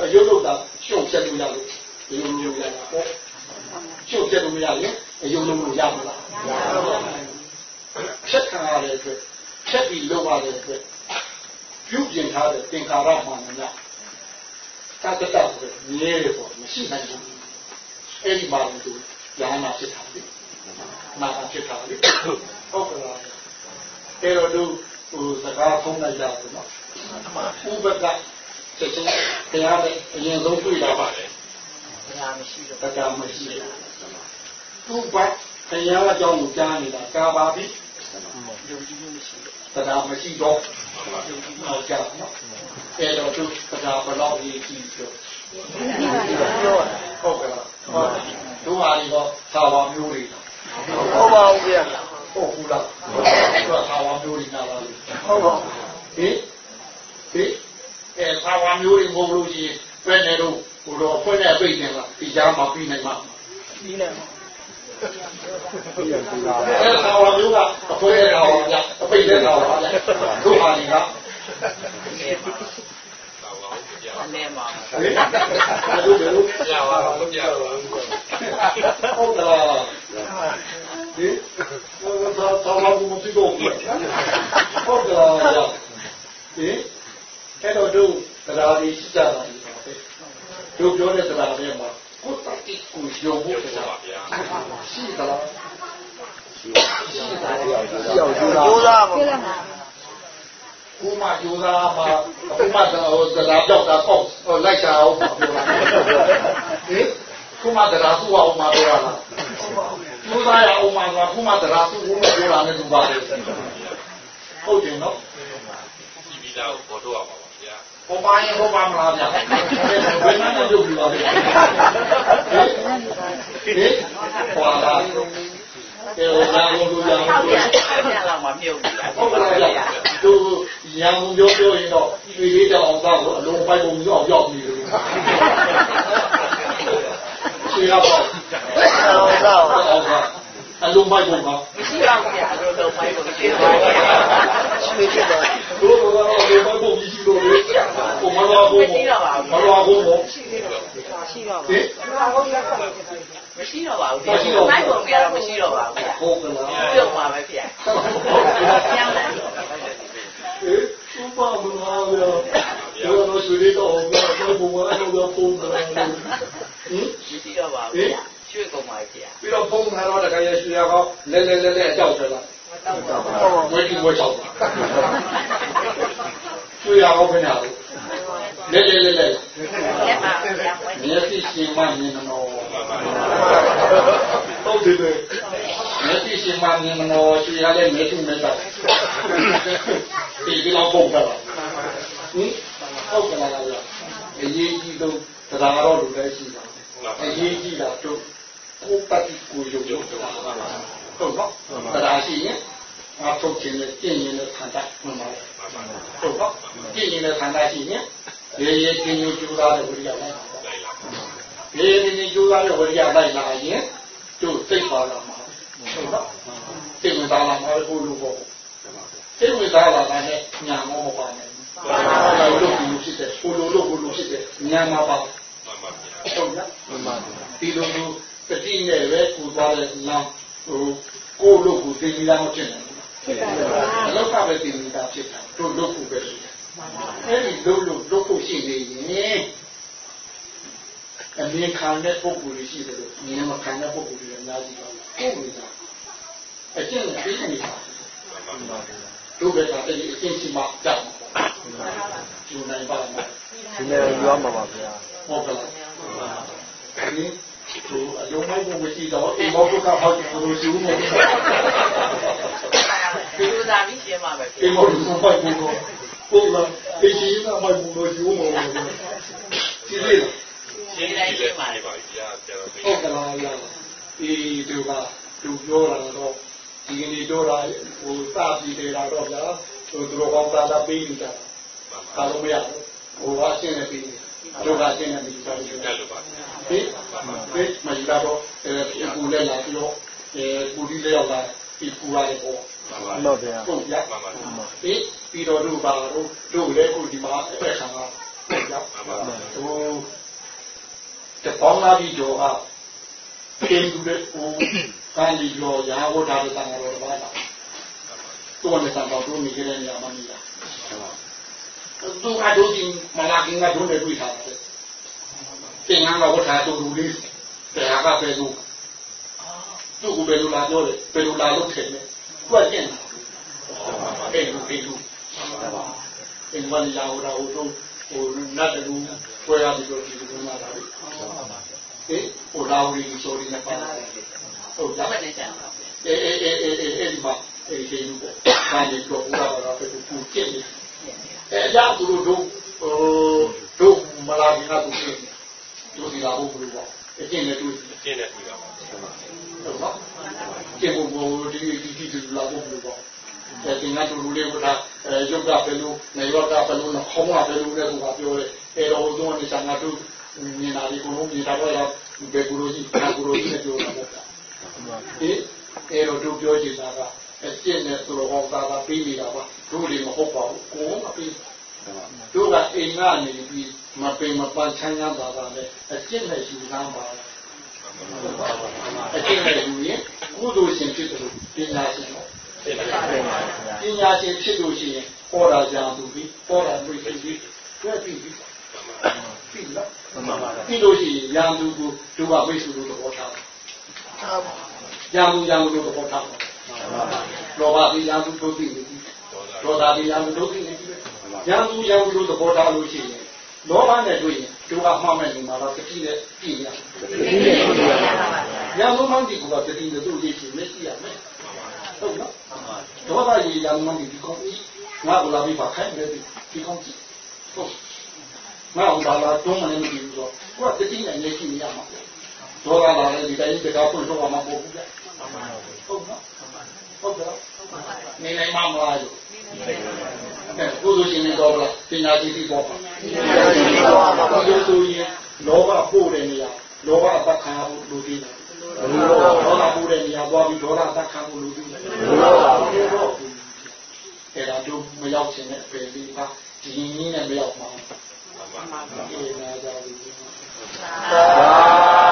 အယုတ်လို့တာရှုံဖြတ်လို့ရလို့ဒီလိုမျိုးရတာပေါ့ချုပ်ပြလို့မရရင်အယုံလုံးလို့ရမလားမရဘူးဖြတ်ခံရတဲ့အတွက်ဖြတ်ပြီးလုံရတဲ့အတွက်ပြုပြင်ထားတဲ့သင်္ခါရမှန်များတတ်တတ်ပဲမြဲတယ်ပေါ့မရှိနိုင်ဘူးအဲ့ဒီမှာလို့ဉာဏ်နာဖြစ်တာလေနာဖြစ်တာလေဟုတ်ကဲ့လားအဲ့တော့သူ ဟိုစကားဖုံးလိုက်ရတယ်နော်ဥပဒချက်ချင်းတရားနဲ့အရင်ဆုံးတွေ့တာပါလေတရားမရှိတော့တရားမရှိဘူးဥပတရားအကြောင်းကိုကြားနေတာကာပါပြီယုံကြည်မှုမရှိတော့တရားမရှိတော့ဟောကြားနော်အဲ့တော့သူတရားဘယ်လောက်ကြီးကြည့်ပြောပြောဟုတ်ကဲ့လားဟုတ်တို့ဟာဒီတော့သာဝမျိုးတွေဟုတ်ပါဘူးဗျာ ဟုတ်ဘူးလားတို့သာဝမျိုးတွေနားလားဟုတ်ပါဟင်ဟင်အဲသာဝမျိုးတွေမဟုတ်လို့ရှိရင်ပဲနေတော့ဟိုတော့ဖွင့်နေပြိနေလားဒီကြားမှာပြီးနိုင်မှာဒီနဲ့အဲသာဝမျိုးကအဖွဲရတာပါဗျအပိတ်တဲ့တာပါဗျတို့ဟာဒီကအနေမှာဟင်တို့ဘယ်လိုပြပါတော့မပြပါဘူးဟုတ်ကဲ့ဟင်သာသာဝမျိုးမရှိတော့ဘူးဟုတ်ကဲ့ဟင်အဲ့တော့ တို့တရားကြီးရှိကြတာဒီပါပဲတို့ပြောတဲ့တရားတွေမှာကိုယ်တတိကိုယုံဖို့တရားပါဗျာရှိသလားရှိတာလေကြောက်ကြိုးစားပါပြလိုက်မှာကိုမကြိုးစားမှာကိုမတော့တရားပြောက်တာပေါ့လိုက်ချအောင်ပြောတာဟင်ကို မတရားသူ့အောင်မှာပြောတာကြိုးစားရအောင်မှာကကိုမတရားသူ့ကိုမပြောတာနဲ့တူပါလေဟုတ်တယ်နော်ဒီဗီဇာကိုပေါ်တော့ရပါပါဗျာဟောပါရင်ဟောပါမလားဗျာဘယ်မှမလုပ်ဘူးပါလေဟင်ဟင်ဟောတာအဲဟိုလာလို့ရအောင်ထောက်ပြန်ထောက်ပြန်လောက်မှမြုပ်နေတာဟုတ်ကဲ့ဗျာသူရန်ကုန်ပြောပြောရင်တော့ရွှေလေးတောင်သားကိုအလုံးပိုက်ပုံရောက်ရောက်နေ တယ်ရွှေရောက်တော့ဟုတ်တော့အလုံးပိုက်ပုံကမရှိတော့ဘူးဗျာတို့တော့မိုင်းလို့ရှင်းသွားတယ်ရွှေဖြစ်သွားတို့ကတော့အလုံးပိုက်ပုံကြီးရှိလို့လေဟိုမလောဘုံမလောဘုံဟင်မရှိတော့ပါဘူးဒီမိုင်းပုံပြတော့မရှိတော့ပါဘူးဗျာဟုတ်ကလားပြုတ်မှာပဲဗျာပြောင်းတယ်အေးဥပမာဗျာကျွ န်တော်ရွှေလေးတောင်သားဘုံဘုံကတော့ပုံကဟင်မရှိတော့ပါဘူးဗျာရွှေ့ကုန်ပါဗျာပြီးတော့ပုံထားတော့တခါရရွှေရကောလဲလဲလဲလဲအကြောက်တယ်လားဝေကြီးဝေချောက်ကျွေးရအောင်ခင်ဗျာလဲလဲလဲလဲလက်ပါဗျာဝဲမျက်စိရှင်မမြင်မနောဟုတ်တယ်ပဲမျက်စိရှင်မမြင်မနောကျွေးရလဲမျက်စိမဲ့တာဒီဒီလောက်ပုံတာ ဟင်ဟုတ်ကလားဗျာအရေးကြီးတော့တရားတော်လူလည်းရှိတာအရေးကြီးတာတို့ကိုပတ်တိကိုရုပ်ရုပ်တာဟုတ်နော်တရားရှိရင်ငါထုတ်ခြင်းနဲ့ကျင့်ရင်လည်းခံတတ်မှန်ပါလေဟုတ်နော်ကျင့်ရင်လည်းခံတတ်ရှိရင်ရေရေကျင့်ရကျူတာတဲ့ဝိရိယလိုက်ပါရေရေကျင့်ကျူတာတဲ့ဝိရိယလိုက်လာရင်တို့စိတ်ပါလာမှာဟုတ်နော်စိတ်ဝင်စားလာမှာဘုလိုပေါ့စိတ်ဝင်စားလာတာနဲ့ညာမောမပါနဲ့ ဘာလို့လို့ဖြစ်တဲ့ဘုလိုလို့ဘုလိုဖြစ်တဲ့ညာမှာပါမှန်ပါဗျာဟုတ်လားမှန်ပါဒီလိုလိုတတိနဲ့ပဲကိုသွားတဲ့လမ်းဟိုကိုလို့ကိုသိနေတာမဖြစ်နိုင်ဘူးဖြစ်ပါလားအလောက်ကပဲသိနေတာဖြစ်တာတို့လို့ကိုပဲရှိတယ်အဲ့ဒီလို့လို့လို့ကိုရှိနေရင်အမြင်ခံတဲ့ပုံကိုယ်ရှိတယ်လို့မြင်မခံတဲ့ပုံကိုယ်တွေအများကြီးပါကိုယ်နေတာအကျင့်နဲ့ပြီးနေတာမှန်ပါဗျာတို့ပဲတာအဲ့ဒီအကျင့်ရှိမှကြောက်မှာ ယူနိုင်ပါမှာဒီနေ့ရွာမှာပါဗျာဟုတ်ကဲ့ဒီသူအယုံမိုက်ကိုမရှိတော့ဒီမောကကဟောက်ကိုရှိဦးမယ်ဒီလိုသာပြီးရှင်းမှာပဲဒီမောကမိုက်ကိုကိုလာဒီရှိနာမိုက်ကိုရှိဦးမယ်ဒီလေရှင်းလိုက်ရှင်းပါလေပါဗျာကျတော့ဟုတ်ကဲ့လားလားဒီသူကသူပြောတာတော့ဒီကနေ့တော့ဟိုစပြီးနေတာတော့ဗျာ သူတို့ကောင်းတာလာပေးနေတာမှန်ဒါပါတော့မရဘူးဟိုကအရှင်းနေပြီတို့ကအရှင်းနေပြီဆိုတော့တက်လို့ပါဗျာဟင်ဟင်မလာတော့အဲပူလဲလာပြီးတော့အဲပူဒီလဲရောက်လာပြီးပူရတယ်ပေါ့မှန်ပါတော့ဗျာဟုတ်ရမှန်ပါမှန်ပါဟင်ပြီးတော့တို့ပါတော့တို့လည်းခုဒီမှာအဖက်ခံတာဟုတ်ရမှန်ပါဟိုတပေါင်းလာပြီးတော့ဟာတင်သူတဲ့ဟိုကံဒီရောရာဝတာတဲ့တန်တော် တော်ဘာသာသူကလည်းတန်တော်တို့နေကြတဲ့နေရာမှာနေရသူအဒိုဒီမလာကင်းကဒုနေတွေ့တာတဲ့တင်ငါကဝတာတူလူလေးတရားကပဲသူသူ့ကိုဘယ်လိုလာပြောလဲဘယ်လိုလာလို့ထင်လဲသူကကျင့်တာအဲ့လိုပြီးသူအင်းမန်ရာဝတာဟိုတော့ဟိုနတ်တူဝယ်ရပြီးတော့ဒီလိုမှလာတယ်ဟေးဟိုလာဝီဆိုရင်းနဲ့ပါဟုတ်ဒါလားပဲနေကြတော့အဲအဲအဲအဲအဲအဲဒီမှာ အဲဒီလူပေါ့။ဒါကြီးတော့ဘုရားဘာသာပဲသူကျင့်နေ။အဲကြောင့်သူတို့တို့ဟိုတို့မလာခင်ကသူကျင့်နေ။တို့ဒီလာဖို့ဘယ်လိုပေါ့။အကျင့်နဲ့တွေ့ကျင်းတဲ့တွေ့တာပါဟုတ်နော်။ကျင့်ဖို့ဘိုဒီဒီဒီဒီလာဖို့ဘယ်လိုပေါ့။အဲဒီငါတို့လူလေးကအဲရုပ်ကဘယ်လိုနေရောကဘယ်လိုနဲ့ခေါင်းကဘယ်လိုလဲဆိုတာပြောတယ်။အဲတော့တို့ကနေစာငါတို့မြင်လာဒီကုလုံးမြင်တာတော့ဘယ်ကူလိုကြီးဘာကူလိုကြီးနဲ့ပြောတာပေါ့။ဟေးအဲတော့တို့ပြောချင်တာကအကျင့်နဲ့သူတော် ကောင်းသားကပြီးနေတာပါတို့တွေမဟုတ်ပါဘူးကိုယ်ကပြီးတို့ကအိမ်ကနေပြီးမပင်မပန်းချမ်းသာတာပဲအကျင့်နဲ့ယူနာပါအကျင့်နဲ့ယူရင်ကုသိုလ်ရှင်ဖြစ်တယ်လို့ပညာရှင်တော့ပညာရှင်ဖြစ်လို့ရှိရင်ဟောတာကြာသူပြီးဟောတာတွေ့ပြီးတွေ့ပြီးပြီးလားပြီးလို့ရှိရင်ရာသူကိုတို့ကမိတ်ဆွေတို့သဘောထားရာသူရာသူတို့သဘောထား လောဘဒီရာသူတို့သိနေပြီဒေါသဒီရာသူတို့သိနေပြီရာသူရာသူတို့သဘောထားလို့ရှိရင်လောဘနဲ့တွေ့ရင်တို့ကမှတ်မဲ့နေမှာတော့တတိနဲ့ပြည်ရရာသူမှန်ဒီကတတိနဲ့တို့ရရှိမရှိရမယ်ဟုတ်နော်ဒေါသကြီးရာသူမှန်ဒီကောင်းကြီးငါကလာပြီးပါခိုင်းတယ်ဒီကောင်းကြီးဟုတ်ငါ့ဘာလာတုံးမနေဘူးဆိုတော့ကိုကတတိနဲ့နေရှိနေရမှာဒေါသလာတဲ့ဒီတိုင်းတကားဖွင့်တော့မှာမဟုတ်ဘူးကြ ဟုတ်နော်ဟုတ်တော့နေနိုင်မှာမလားယုအဲ့ကုသိုလ်ရှင်တွေတော့လားပညာရှိတွေတော့ပါကုသိုလ်ဆိုရင်လောဘပို့တဲ့နေရာလောဘအပ္ပခံဖို့လူကြီးတယ်ဒေါသပို့တဲ့နေရာသွားပြီးဒေါသသတ်ခံဖို့လူကြီးတယ်အဲ့ဒါတို့မရောက်ခြင်းနဲ့ပယ်ပြီးပါဒီနည်းနဲ့မရောက်ပါဘူးမှန်ပါပါဘုရားသာသာ